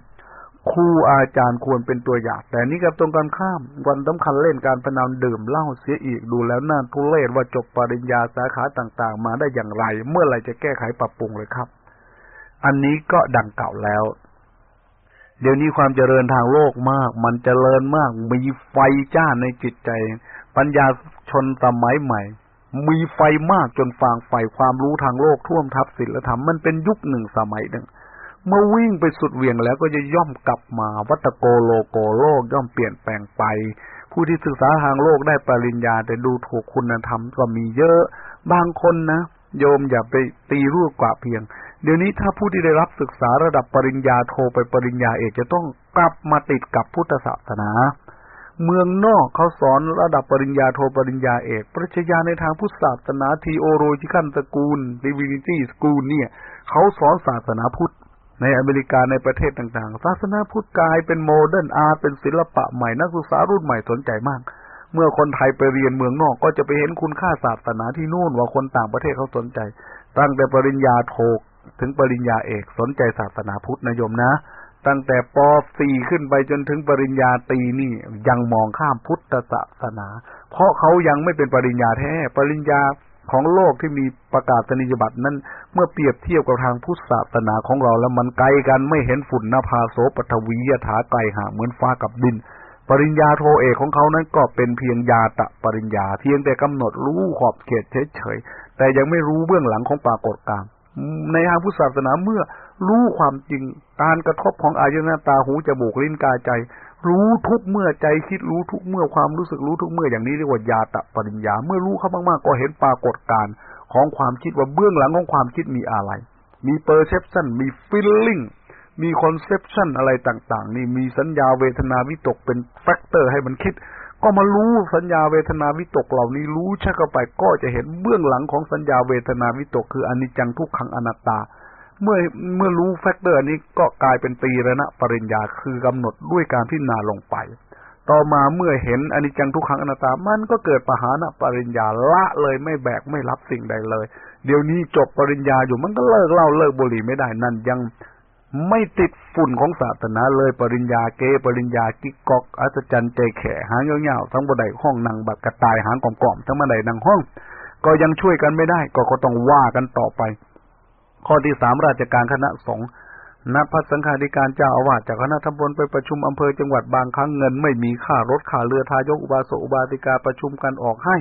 ครูอาจารย์ควรเป็นตัวอย่าง แต่นี่กับตรงกันข้าม วันสำคัญเล่นการพนันดื่มเหล้าเสียอีกดูแล้วน่าทุเรศว่าจบปริญญาสาขาต่างๆ มาได้อย่างไร เมื่อไรจะแก้ไขปรับปรุงเลยครับ อันนี้ก็ดังเก่าแล้ว เดี๋ยวนี้ความเจริญทางโลกมาก มันเจริญมาก มีไฟจ้าในจิตใจ ปัญญาชนสมัยใหม่ มีไฟมากจนฟางไฟความรู้ทางโลกท่วมทับศิลธรรมมันเป็นยุคหนึ่งสมัยหนึ่ง เมื่อวิ่งไปสุดเวียงแล้วก็จะย่อมกลับมา วัตโกโลโกโลกย่อมเปลี่ยนแปลงไป ผู้ที่ศึกษาทางโลกได้ปริญญา แต่ดูถูกคุณธรรมก็มีเยอะ บางคนนะ โยมอย่าไปดูถูกว่าเพียง เดี๋ยวนี้ถ้าผู้ที่ได้รับศึกษาระดับปริญญาโทไปปริญญาเอกจะต้องกลับมาติดกับพุทธศาสนา เมืองนอกเขาสอนระดับปริญญาโทปริญญาเอก ปริญญาในทางพุทธศาสนาทีโอโรจิคันสกูลดิวินิตี้สกูลเนี่ยเขาสอนศาสนาพุทธ ในอเมริกาในประเทศต่างๆ ศาสนาพุทธกลายเป็น modern art เป็นศิลปะใหม่นักศึกษารุ่นใหม่สนใจมาก เมื่อคนไทยไปเรียนเมืองนอกก็จะไปเห็นคุณค่าศาสนาที่นู่นว่าคนต่างประเทศเขาสนใจ ตั้งแต่ปริญญาโทถึงปริญญาเอกสนใจศาสนาพุทธนิยมนะ ตั้งแต่ป .4 ขึ้นไปจนถึงปริญญาตรีนี่ยังมองข้ามพุทธศาสนา เพราะเขายังไม่เป็นปริญญาแท้ปริญญา ของโลกที่มีประกาศนียบัตรนั้น เมื่อเปรียบเทียบกับทางพุทธศาสนาของเราแล้วมันไกลกันไม่เห็นฝุ่นนภาโสปฐวียถาไกลห่างเหมือนฟ้ากับดิน ปริญญาโทเอกของเขานั้นก็เป็นเพียงญาตะปริญญาเพียงแต่กำหนดรู้ขอบเขตเฉยๆแต่ยังไม่รู้เบื้องหลังของปรากฏการณ์ในทางพุทธศาสนาเมื่อรู้ความจริงการกระทบของอายตนะตาหูจมูกลิ้นกายใจ รู้ทุกเมื่อใจคิดรู้ทุกเมื่อความรู้สึกรู้ทุกเมื่ออย่างนี้เรียกว่าญาตะปริญญา เมื่อรู้เข้ามากๆก็เห็นปรากฏการณ์ของความคิดว่าเบื้องหลังของความคิดมีอะไร มี perception มี feelingมี conception อะไรต่าง ๆ นี่มีสัญญาเวทนาวิตกเป็น factor ให้มันคิด ก็มารู้สัญญาเวทนาวิตกเหล่านี้รู้ชักเข้าไปก็จะเห็นเบื้องหลังของสัญญาเวทนาวิตก คืออนิจจังทุกขังอนัตตา เมื่อเมื่อรู้ factor นี้ก็กลายเป็นตีระนะปริญญาคือกำหนดด้วยการพิจารณาลงไป ต่อมาเมื่อเห็นอนิจจังทุกขังอนัตตา มันก็เกิดปหานะปริญญาละเลยไม่แบกไม่รับสิ่งใดเลย เดี๋ยวนี้จบปริญญาอยู่มันก็เลิกเล่าเลิกบุหรี่ไม่ได้นั่นยังไม่ติดฝุ่นของศาสนาเลยปริญญาเก ปริญญากิกกอกอัศจรรย์ใจแข่หางยาๆทั้งบันไดห้องนั่งบักกระตายหางกล่อมๆทั้งบันไดนั่งห้อง ก็ยังช่วยกันไม่ได้ ก็ก็ต้องว่ากันต่อไป ข้อที่สามราชการคณะสงฆ์นับพัฒสังฆาธิการเจ้าอาวาสจากคณะทำบนไปประชุมอำเภอจังหวัดบางครั้งเงิน ไม่มีค่ารถค่าเรือทายกอุบาสกอุบาสิกาประชุมกันออกให้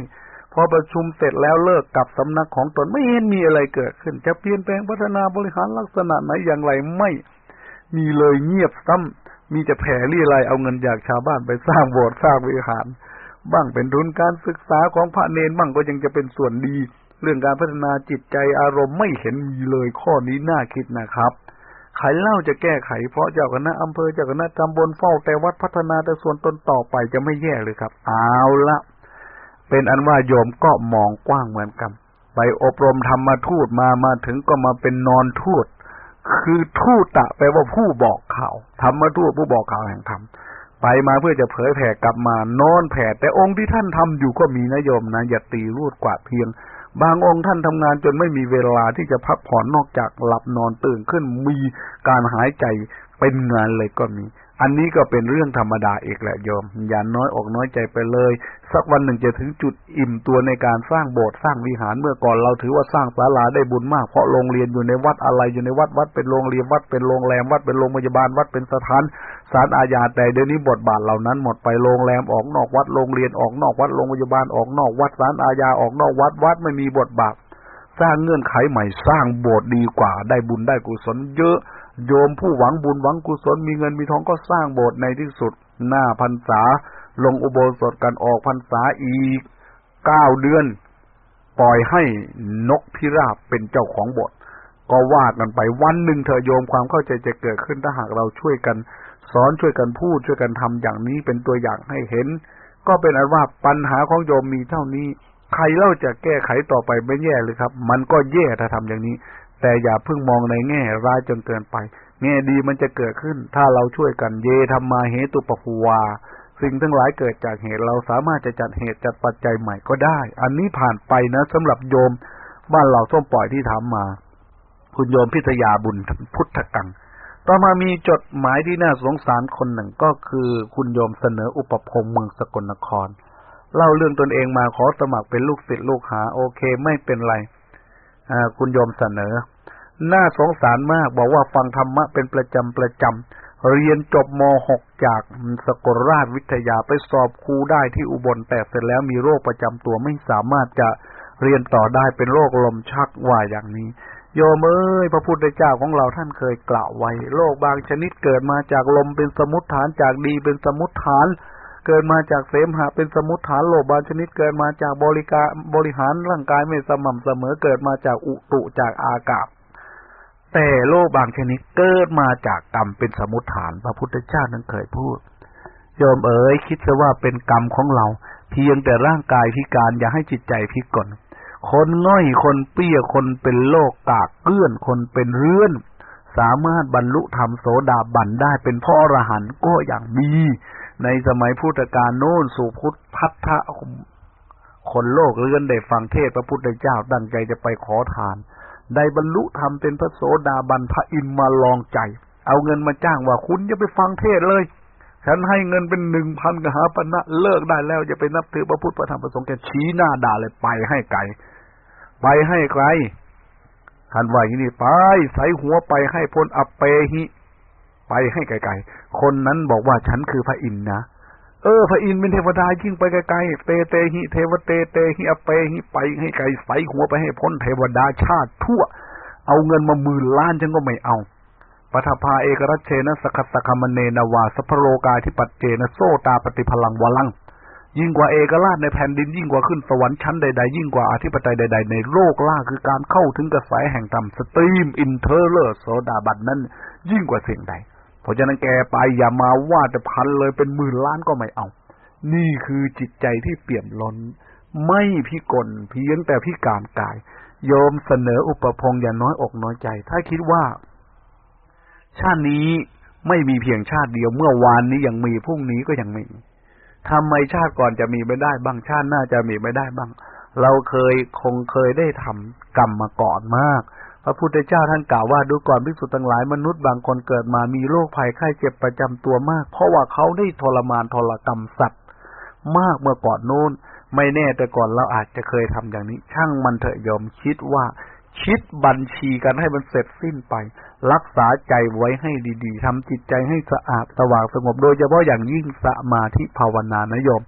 พอประชุมเสร็จแล้วเลิกกับสำนักของตนไม่เห็นมีอะไรเกิดขึ้น จะเปลี่ยนแปลงพัฒนาบริหารลักษณะไหนอย่างไรไม่ มีเลยเงียบซ้ำมีจะแผ่รี่ไรเอาเงินจากชาวบ้านไปสร้างโบสถ์สร้างวิหาร บ้างเป็นทุนการศึกษาของพระเนนบ้างก็ยังจะเป็นส่วนดี เรื่องการพัฒนาจิตใจอารมณ์ไม่เห็นมีเลยข้อนี้น่าคิดนะครับใครเล่าจะแก้ไขเพราะเจ้าคณะอำเภอเจ้าคณะตำบลเฝ้าแต่วัดพัฒนาแต่ส่วนตนต่อไปจะไม่แย่เลยครับ เอาละเป็นอันว่าโยมก็มองกว้างเหมือนกันไปอบรมธรรมทูตมามาถึงก็มาเป็นนอนทูต คือทูตตะแปลว่าผู้บอกข่าวธรรมทูตผู้บอกข่าวแห่งธรรมไปมาเพื่อจะเผยแผ่กลับมานอนแผ่แต่องค์ที่ท่านทำอยู่ก็มีนะโยมนะอย่าตีรูดกว่าเพียง บางองค์ท่านทำงานจนไม่มีเวลาที่จะพักผ่อนนอกจากหลับนอนตื่นขึ้นมีการหายใจเป็นงานเลยก็มี อันนี้ก็เป็นเรื่องธรรมดาเอกแหละโยม อย่าน้อยอกน้อยใจไปเลย สักวันหนึ่งจะถึงจุดอิ่มตัวในการสร้างโบสถ์สร้างวิหารเมื่อก่อนเราถือว่าสร้างศาลาได้บุญมากเพราะโรงเรียนอยู่ในวัดอะไรอยู่ในวัดวัดเป็นโรงเรียนวัดเป็นโรงแรมวัดเป็นโรงพยาบาลวัดเป็นสถานศาลอาญาแต่เดี๋ยวนี้บทบาทเหล่านั้นหมดไปโรงแรมออกนอกวัดโรงเรียนออกนอกวัดโรงพยาบาลออกนอกวัดศาลอาญาออกนอกวัดวัดไม่มีบทบาท สร้างเงื่อนไขใหม่สร้างโบสถ์ดีกว่า ได้บุญได้กุศลเยอะ โยมผู้หวังบุญหวังกุศลมีเงินมีทองก็สร้างโบสถ์ในที่สุด หน้าพรรษา ลงอุโบสถกันออกพรรษาอีกเก้าเดือน ปล่อยให้นกพิราบเป็นเจ้าของโบสถ์ก็ว่ากันไปวันหนึ่งเธอโยมความเข้าใจจะเกิดขึ้นถ้าหากเราช่วยกัน สอนช่วยกันพูดช่วยกันทำอย่างนี้เป็นตัวอย่างให้เห็น ก็เป็นอันว่าปัญหาของโยมมีเท่านี้ ใครเล่าจะแก้ไขต่อไปไม่แย่เลยครับ มันก็แย่ถ้าทำอย่างนี้ แต่อย่าเพิ่งมองในแง่ร้ายจนเกินไป แง่ดีมันจะเกิดขึ้น ถ้าเราช่วยกันเยทำมาเหตุปภูวา สิ่งทั้งหลายเกิดจากเหตุเราสามารถจะจัดเหตุจัดปัจจัยใหม่ก็ได้ อันนี้ผ่านไปนะสำหรับโยมบ้านเราส้มปล่อยที่ทำมา คุณโยมพิทยาบุญพุทธกัง ต่อมามีจดหมายที่น่าสงสารคนหนึ่งก็คือ คุณโยมเสนออุปพงษ์เมืองสกลนคร เล่าเรื่องตนเองมาขอสมัครเป็นลูกศิษย์ลูกหา โอเคไม่เป็นไร คุณโยมเสนอ น่าสงสารมากบอกว่าฟังธรรมะเป็นประจำประจำเรียนจบม .6 จากสกลราชวิทยาไปสอบครูได้ที่อุบลแต่เสร็จแล้วมีโรคประจำตัวไม่สามารถจะเรียนต่อได้เป็นโรคลมชักว่าอย่างนี้ โยมเอ้ยพระพุทธเจ้าของเราท่านเคยกล่าวไว้ โรคบางชนิดเกิดมาจากลมเป็นสมุทฐานจากดีเป็นสมุทฐาน เกิดมาจากเสมหะเป็นสมุทฐานโรคบางชนิดเกิดมาจากบริการบริหารร่างกายไม่สม่ำเสมอเกิดมาจากอุตุจากอากาศ แต่โรคบางชนิดเกิดมาจากกรรมเป็นสมุทฐานพระพุทธเจ้านั้นเคยพูดโยมเอ๋ยคิดซะว่าเป็นกรรมของเรา เพียงแต่ร่างกายพิการอย่าให้จิตใจพิกลคนง่อยคนเปี้ยคนเป็นโรคกากเกลื่อนคนเป็นเรื่อนสามารถบรรลุธรรมโสดาบันได้เป็นพ่ออรหันต์ก็อย่างดี ในสมัยพุทธกาลโน้นสุพุทธพัทธะคนโลกเลื่อนได้ฟังเทศพระพุทธเจ้าตั้งใจจะไปขอทาน ได้บรรลุธรรมเป็นพระโสดาบันพระอินมาลองใจ เอาเงินมาจ้างว่าคุณจะไปฟังเทศเลย ฉันให้เงินเป็นหนึ่งพันกหาปณะเลิกได้แล้วจะไปนับถือพระพุทธพระธรรมพระสงฆ์แกชี้หน้าด่าเลยไปให้ไกลไปให้ไกลท่านว่าอย่างนี้ไปใส่หัวไปให้พ้นอเปหิ ไปให้ไกลๆ คนนั้นบอกว่าฉันคือพระอินทร์นะ เออ พระอินทร์เป็นเทวดายิ่งไปไกลๆ เตเตหิเทวเตเตหิอเปหิไปให้ไกลใส่หัวไปให้พ้นเทวดาชาติทั่ว เอาเงินมาหมื่นล้านฉันก็ไม่เอาปทภาเอกรัชเชนะสกัสคามเนนาวาสพโรกายที่ปัจเจนะโซตาปฏิพลังวลัง ยิ่งกว่าเอกราชในแผ่นดินยิ่งกว่าขึ้นสวรรค์ชั้นใดๆ ยิ่งกว่าอธิปไตยใด ๆ ในโลกล่าคือการเข้าถึงกระแสแห่งธรรมสตรีมอินเทอร์เลอร์โซดาบัตนั้น ยิ่งกว่าสิ่งใด ราะฉะนั้นแกไปอย่ามาว่าแต่พันเลยเป็นหมื่นล้านก็ไม่เอา นี่คือจิตใจที่เปี่ยมล้น ไม่พิกลเพียงแต่พิการกาย โยมเสนออุปพงอย่าน้อยอกน้อยใจ ถ้าคิดว่า ชาตินี้ไม่มีเพียงชาติเดียว เมื่อวานนี้ยังมีพรุ่งนี้ก็ยังมีทำไมชาติก่อนจะมีไม่ได้บ้างชาติหน้าจะมีไม่ได้บ้าง เราเคยคงเคยได้ทำกรรมมาก่อนมาก พระพุทธเจ้าท่านกล่าวว่าดูก่อนภิกษุทั้งหลายมนุษย์บางคนเกิดมามีโรคภัยไข้เจ็บประจำตัวมาก เพราะว่าเขาได้ทรมานทรกรรมสัตว์ มากเมื่อก่อนโน้น ไม่แน่แต่ก่อนเราอาจจะเคยทำอย่างนี้ ช่างมันเถอะยอมคิดว่าคิดบัญชีกันให้มันเสร็จสิ้นไป รักษาใจไว้ให้ดีๆทำจิตใจให้สะอาดสว่างสงบโดยเฉพาะอย่างยิ่งสมาธิภาวนานโยม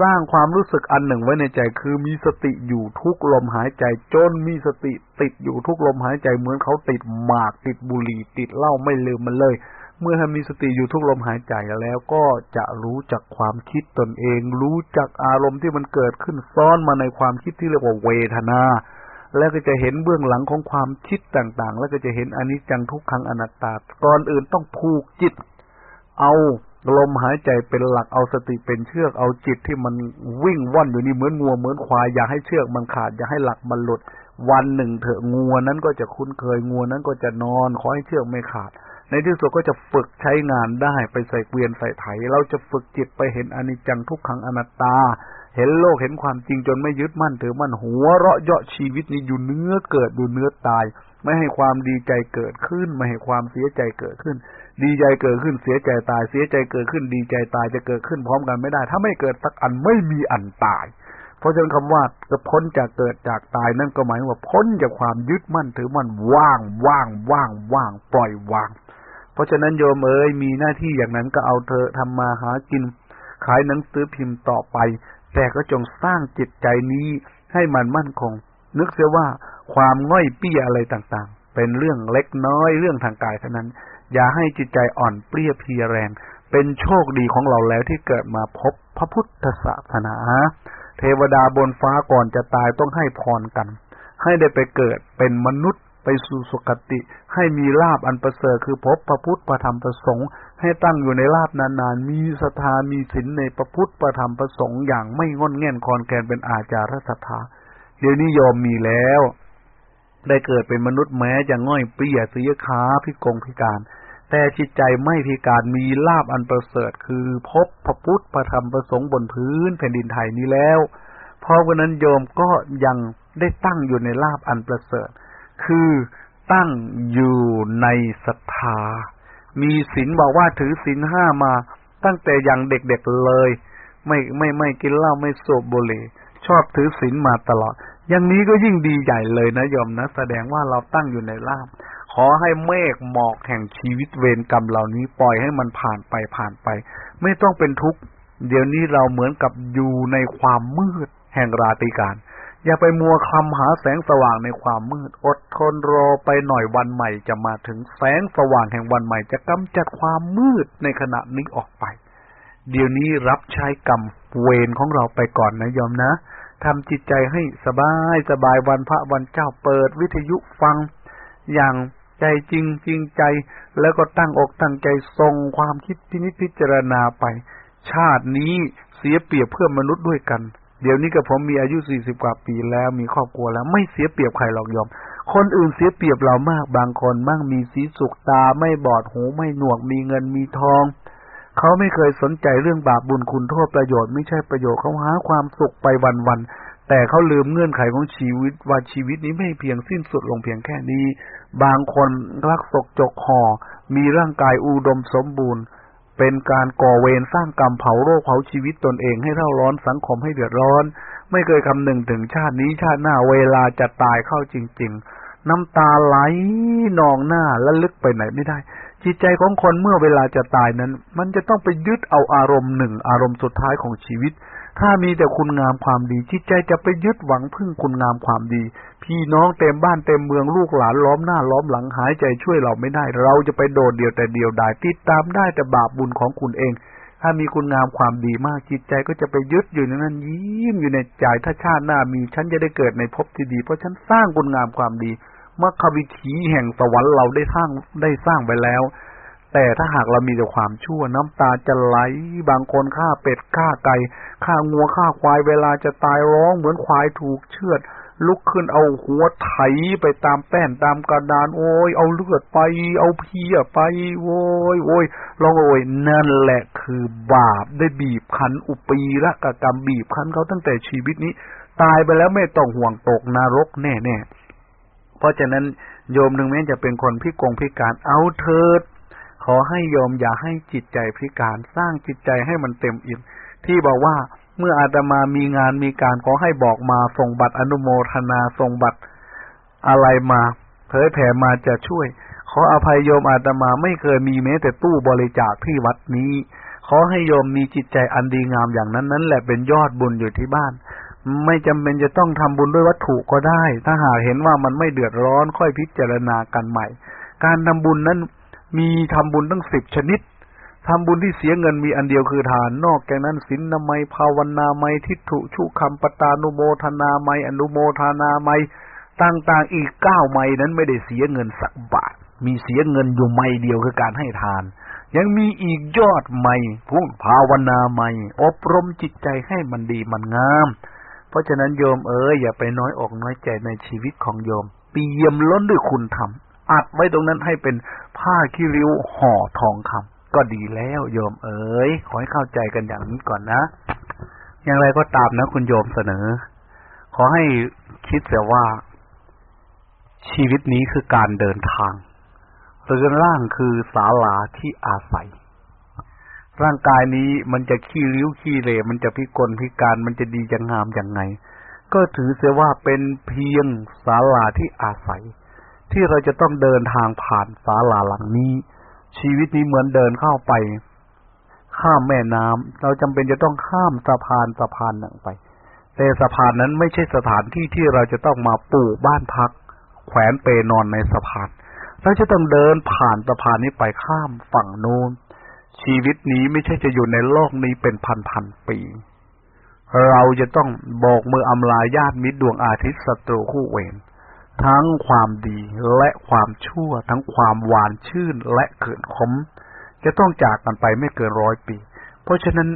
สร้างความรู้สึกอันหนึ่งไว้ในใจคือมีสติอยู่ทุกลมหายใจ จนมีสติติดอยู่ทุกลมหายใจเหมือนเขาติดหมากติดบุหรี่ติดเหล้าไม่ลืมมันเลย เมื่อมีสติอยู่ทุกลมหายใจแล้วก็จะรู้จักความคิดตนเอง รู้จักอารมณ์ที่มันเกิดขึ้นซ้อนมาในความคิดที่เรียกว่าเวทนา แล้วก็จะเห็นเบื้องหลังของความคิดต่างๆ แล้วก็จะเห็นอนิจจังทุกขังอนัตตาก่อนอื่นต้องผูกจิต เอา ลมหายใจเป็นหลักเอาสติเป็นเชือกเอาจิตที่มันวิ่งว่อนอยู่นี่เหมือนงัวเหมือนควายอย่าให้เชือกมันขาดอย่าให้หลักมันหลุด วันหนึ่งเถอะงัวนั้นก็จะคุ้นเคยงัวนั้นก็จะนอนขอให้เชือกไม่ขาด ในที่สุดก็จะฝึกใช้งานได้ไปใส่เกวียนใส่ไถ เราจะฝึกจิตไปเห็นอนิจจังทุกขังอนัตตา เห็นโลกเห็นความจริงจนไม่ยึดมั่นถือมั่นหัวเราะเยาะชีวิตนี้อยู่เนื้อเกิดอยู่เนื้อตาย ไม่ให้ความดีใจเกิดขึ้น ไม่ให้ความเสียใจเกิดขึ้น ดีใจเกิดขึ้นเสียใจตาย เสียใจเกิดขึ้น ดีใจตายจะเกิดขึ้นพร้อมกันไม่ได้ ถ้าไม่เกิดสักอันไม่มีอันตาย เพราะฉะนั้นคำว่าจะพ้นจากเกิดจากตายนั่นก็หมายว่าพ้นจากความยึดมั่นถือมั่นว่างว่างว่างว่างปล่อยวาง เพราะฉะนั้นโยมเอ๋ยมีหน้าที่อย่างนั้นก็เอาเธอทำมาหากิน ขายหนังสือพิมพ์ต่อไป แต่ก็จงสร้างจิตใจนี้ให้มันมั่นคง นึกเสียว่าความง่อยเปี้ยอะไรต่างๆ เป็นเรื่องเล็กน้อยเรื่องทางกายเท่านั้น อย่าให้จิตใจอ่อนเปรี้ยเพียแรง เป็นโชคดีของเราแล้วที่เกิดมาพบพระพุทธศาสนา เทวดาบนฟ้าก่อนจะตายต้องให้พรกัน ให้ได้ไปเกิดเป็นมนุษย์ไปสู่สุคติ ให้มีลาบอันประเสริฐคือพบพระพุทธประธรรมประสงค์ ให้ตั้งอยู่ในลาบนานๆ มีศรัทธามีศีลในพระพุทธประธรรมประสงค์อย่างไม่งอนแง่นคอนแกนเป็นอาจารศรัทธา เดี๋ยวนี้ยอมมีแล้ว ได้เกิดเป็นมนุษย์แม้จะง่อยเปียเสียขาพิกงพิการ แต่จิตใจไม่พิการมีลาบอันประเสริฐคือพบพระพุทธพระธรรมประสงค์บนพื้นแผ่นดินไทยนี้แล้ว เพราะวันนั้นโยมก็ยังได้ตั้งอยู่ในลาบอันประเสริฐ คือตั้งอยู่ในศรัทธา มีศีลบอกว่าถือศีลห้ามา ตั้งแต่ยังเด็กๆเลย ไม่ไม่ไม่กินเหล้าไม่สูบบุหรี่ ชอบถือศีลมาตลอด อย่างนี้ก็ยิ่งดีใหญ่เลยนะโยมนะ แสดงว่าเราตั้งอยู่ในลาบขอให้เมฆหมอกแห่งชีวิตเวรกรรมเหล่านี้ปล่อยให้มันผ่านไปผ่านไป ไม่ต้องเป็นทุกข์เดี๋ยวนี้เราเหมือนกับอยู่ในความมืดแห่งราตรีการ อย่าไปมัวคลำหาแสงสว่างในความมืด อดทนรอไปหน่อยวันใหม่จะมาถึงแสงสว่างแห่งวันใหม่จะกำจัดความมืดในขณะนี้ออกไป เดี๋ยวนี้รับใช้กรรมเวรของเราไปก่อนนะยอมนะทำจิตใจให้สบายสบายวันพระวันเจ้าเปิดวิทยุฟัง อย่างใจจริงจริงใจ แล้วก็ตั้งอกตั้งใจทรงความคิดพินิจพิจารณาไป ชาตินี้เสียเปรียบเพื่อมนุษย์ด้วยกัน เดี๋ยวนี้กับผมมีอายุสี่สิบกว่าปีแล้วมีครอบครัวแล้ว ไม่เสียเปรียบใครหรอกยอม คนอื่นเสียเปรียบเรามากบางคนมั่งมีสีสุขตาไม่บอดหูไม่หนวกมีเงินมีทอง เขาไม่เคยสนใจเรื่องบาปบุญคุณโทษประโยชน์ไม่ใช่ประโยชน์เขาหาความสุขไปวันๆแต่เขาลืมเงื่อนไขของชีวิตว่าชีวิตนี้ไม่เพียงสิ้นสุดลงเพียงแค่นี้ บางคนรักศกจกห่อ มีร่างกายอุดมสมบูรณ์ เป็นการก่อเวรสร้างกรรมเผาโรคเผาชีวิตตนเองให้เร่าร้อนสังคมให้เดือดร้อน ไม่เคยคำนึงถึงชาตินี้ชาติหน้าเวลาจะตายเข้าจริง ๆ น้ำตาไหลนองหน้าและลึกไปไหนไม่ได้ จิตใจของคนเมื่อเวลาจะตายนั้น มันจะต้องไปยึดเอาอารมณ์หนึ่งอารมณ์สุดท้ายของชีวิต ถ้ามีแต่คุณงามความดี จิตใจจะไปยึดหวังพึ่งคุณงามความดี พี่น้องเต็มบ้านเต็มเมืองลูกหลานล้อมหน้าล้อมหลังหายใจช่วยเราไม่ได้ เราจะไปโดดเดียวแต่เดียวดายติดตามได้แต่บาปบุญของคุณเอง ถ้ามีคุณงามความดีมากจิตใจก็จะไปยึดอยู่ในนั้นยิ้มอยู่ในใจถ้าชาติหน้ามีฉันจะได้เกิดในภพที่ดี เพราะฉันสร้างคุณงามความดี มรรควิถีแห่งสวรรค์เราได้สร้างได้สร้างไปแล้ว แต่ถ้าหากเรามีแต่ความชั่วน้ำตาจะไหล บางคนฆ่าเป็ดฆ่าไก่ฆ่างัวฆ่าควายเวลาจะตายร้องเหมือนควายถูกเชือด ลุกขึ้นเอาหัวไถไปตามแป้นตามกระดานโอ้ยเอาเลือดไป เอาเพียไปโว้ยโว้ยร้องโอ้ยนั่นแหละคือบาปได้บีบคั้นอุปีละกกรรมบีบคั้นเขาตั้งแต่ชีวิตนี้ ตายไปแล้วไม่ต้องห่วงตกนรกแน่ๆเพ ราะฉะนั้นโยมหนึ่งแม้จะเป็นคนพิกงพิการเอาเถิด ขอให้โยมอย่าให้จิตใจพิการสร้างจิตใจให้มันเต็มอิ่มที่บอกว่าเมื่ออาตมามีงานมีการขอให้บอกมาส่งบัตรอนุโมทนาส่งบัตรอะไรมาเผยแผ่มาจะช่วย ขออภัยโยมอาตมาไม่เคยมีแม้แต่ตู้บริจาคที่วัดนี้ ขอให้โยมมีจิตใจอันดีงามอย่างนั้นนั้นแหละเป็นยอดบุญอยู่ที่บ้าน ไม่จำเป็นจะต้องทำบุญด้วยวัตถุก็ได้ ถ้าหากเห็นว่ามันไม่เดือดร้อนค่อยพิจารณากันใหม่ การทำบุญนั้นมีทำบุญตั้งสิบชนิดทำบุญที่เสียเงินมีอันเดียวคือทาน นอกจากนั้นศีลนามัยภาวนาไมทิฏฐุชุคำปตานุโมทนาไมอนุโมทนาไมต่างๆอีกเก้าไมนั้นไม่ได้เสียเงินสักบาท มีเสียเงินอยู่ไมเดียวคือการให้ทาน ยังมีอีกยอดไมพุ่งภาวนาไมอบรมจิตใจให้มันดีมันงาม เพราะฉะนั้นโยมเอ๋ยอย่าไปน้อยอกน้อยใจในชีวิตของโยม เปี่ยมล้นด้วยคุณธรรมอัดไว้ตรงนั้นให้เป็นผ้าขี้ริ้วห่อทองคำก็ดีแล้วโยมเอ๋ยขอให้เข้าใจกันอย่างนี้ก่อนนะ อย่างไรก็ตามนะคุณโยมเสนอ ขอให้คิดเสียว่า ชีวิตนี้คือการเดินทางเรือนร่างคือศาลาที่อาศัย ร่างกายนี้มันจะขี้ริ้วขี้เหร่มันจะพิกลพิการมันจะดีจะงงามอย่างไง ก็ถือเสียว่าเป็นเพียงศาลาที่อาศัย ที่เราจะต้องเดินทางผ่านศาลาหลังนี้ ชีวิตนี้เหมือนเดินเข้าไป ข้ามแม่น้ำเราจำเป็นจะต้องข้ามสะพานสะพานหนึ่งไป แต่สะพานนั้นไม่ใช่สถานที่ที่เราจะต้องมาปูบ้านพัก แขวนเปนอนในสะพานเราจะต้องเดินผ่านสะพานนี้ไปข้ามฝั่งโน้น ชีวิตนี้ไม่ใช่จะอยู่ในโลกนี้เป็นพันพันปี เราจะต้องบอกมืออำลาญาติมิตรดวงอาทิตย์ศัตรูคู่เวรทั้งความดีและความชั่ว ทั้งความหวานชื่นและเกินขม จะต้องจากกันไปไม่เกินร้อยปี เพราะฉะนั้น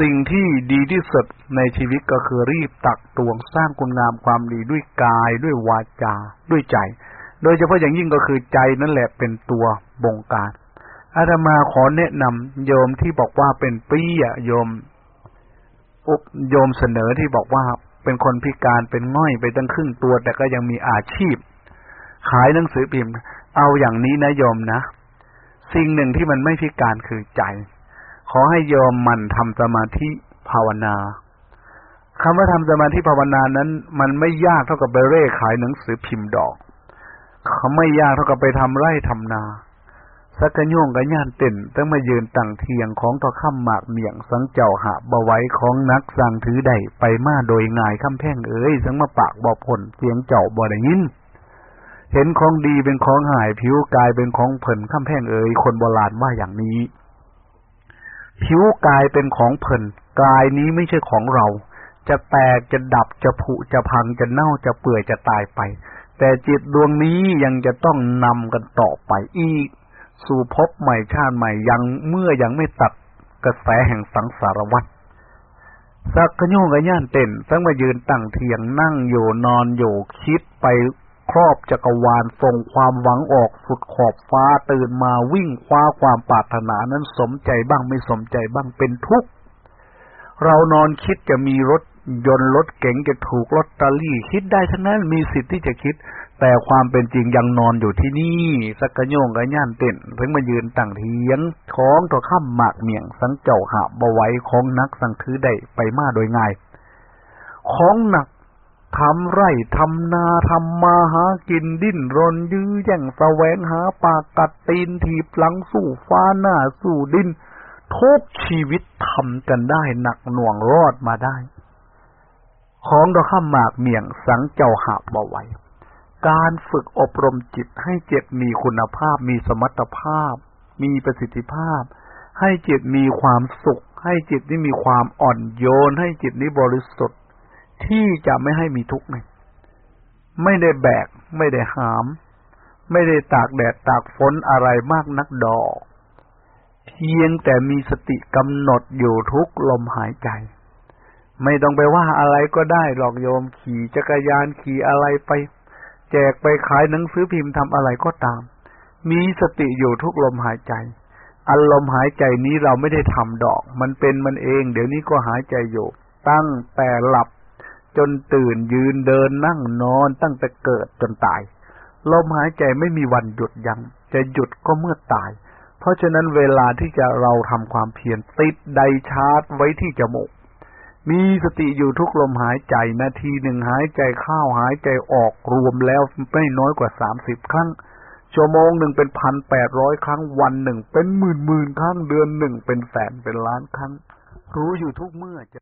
สิ่งที่ดีที่สุดในชีวิตก็คือรีบตักตวงสร้างคุณงามความดีด้วยกายด้วยวาจาด้วยใจ โดยเฉพาะอย่างยิ่งก็คือใจนั่นแหละเป็นตัวบงการ อาตมาขอแนะนำโยมที่บอกว่าเป็นปี้อะโยม อุปโยมเสนอที่บอกว่าเป็นคนพิการเป็นง่อยไปตั้งครึ่งตัว แต่ก็ยังมีอาชีพ ขายหนังสือพิมพ์ เอาอย่างนี้นะโยมนะ สิ่งหนึ่งที่มันไม่พิการคือใจ ขอให้โยมมันทำสมาธิภาวนาคำว่าทำสมาธิภาวนานั้น มันไม่ยากเท่ากับไปเร่ขายหนังสือพิมพ์ดอก เขาไม่ยากเท่ากับไปทำไร่ทำนา สักกะโยงกะย่านเต้นต้องมายืนตั้งเทียงของต่อข้ามหมากเมียงสังเจ้าหาบไว้ของนักสั่งถือใดไปมาโดยง่ายคำแพ่งเอ้ยสังมาปากบอผลเสียงเจ้าบ่ได้ยิน เห็นของดีเป็นของหายผิวกายเป็นของเผินคำแพ่งเอ้ยคนโบราณว่าอย่างนี้ ผิวกายเป็นของเผินกายนี้ไม่ใช่ของเรา จะแตกจะดับจะผุจะพังจะเน่าจะเปื่อยจะตายไป แต่จิตดวงนี้ยังจะต้องนำกันต่อไปอีก สู่พบใหม่ชาติใหม่ยังเมื่อยังไม่ตัดกระแสแห่งสังสารวัฏสักขโยงกระย่านเต้นทั้งมายืนตั้งเทียงนั่งอยู่นอนอยู่คิดไปครอบจักรวาลส่งความหวังออกสุดขอบฟ้าตื่นมาวิ่งคว้าความปรารถนานั้นสมใจบ้างไม่สมใจบ้างเป็นทุกข์เรานอนคิดจะมีรถยนต์รถเก๋งจะถูกลอตเตอรี่คิดได้ทั้งนั้นมีสิทธิ์ที่จะคิด แต่ความเป็นจริงยังนอนอยู่ที่นี่ สักกระโยงกระย่านเต้นเพิ่งมายืนตั้งเทียงของตัวข้ามหมากเมียงสังเจ้าหาบไว้ของนักสังถือได้ไปมาโดยง่าย ของหนักทำไร่ทำนาทำมาหากินดิ้นรนยื้อแย่งแสวงหาปากกัดตีนถีบหลังสู้ฟ้าหน้าสู้ดินทุกชีวิตทำกันได้หนักหน่วงรอดมาได้ ของดอกข้ามหมากเมียงสังเจ้าหาบไว้ การฝึกอบรมจิตให้จิตมีคุณภาพ มีสมรรถภาพ มีประสิทธิภาพ ให้จิตมีความสุข ให้จิตนี้มีความอ่อนโยน ให้จิตนี้บริสุทธิ์ ที่จะไม่ให้มีทุกข์ในไม่ได้แบก ไม่ได้หาม ไม่ได้ตากแดดตากฝนอะไรมากนักดอก เพียงแต่มีสติกำหนดอยู่ทุกลมหายใจ ไม่ต้องไปว่าอะไรก็ได้หรอกโยมขี่จักรยานขี่อะไรไป แจกไปขายหนังสือพิมพ์ทำอะไรก็ตาม มีสติอยู่ทุกลมหายใจอารมหายใจนี้เราไม่ได้ทำดอก มันเป็นมันเอง เดี๋ยวนี้ก็หายใจอยู่ ตั้งแต่หลับ จนตื่นยืนเดินนั่งนอนตั้งแต่เกิดจนตาย ลมหายใจไม่มีวันหยุดยัง้งจะหยุดก็เมื่อตาย เพราะฉะนั้นเวลาที่จะเราทำความเพียรติดไดชาร์จไว้ที่จมูก มีสติอยู่ทุกลมหายใจนาทีหนึ่งหายใจเข้าหายใจออกรวมแล้วไม่น้อยกว่าสามสิบครั้ง ชั่วโมงหนึ่งเป็นพันแปดร้อยครั้งวันหนึ่งเป็นหมื่นหมื่นครั้งเดือนหนึ่งเป็นแสนเป็นล้านครั้ง รู้อยู่ทุกเมื่อจะ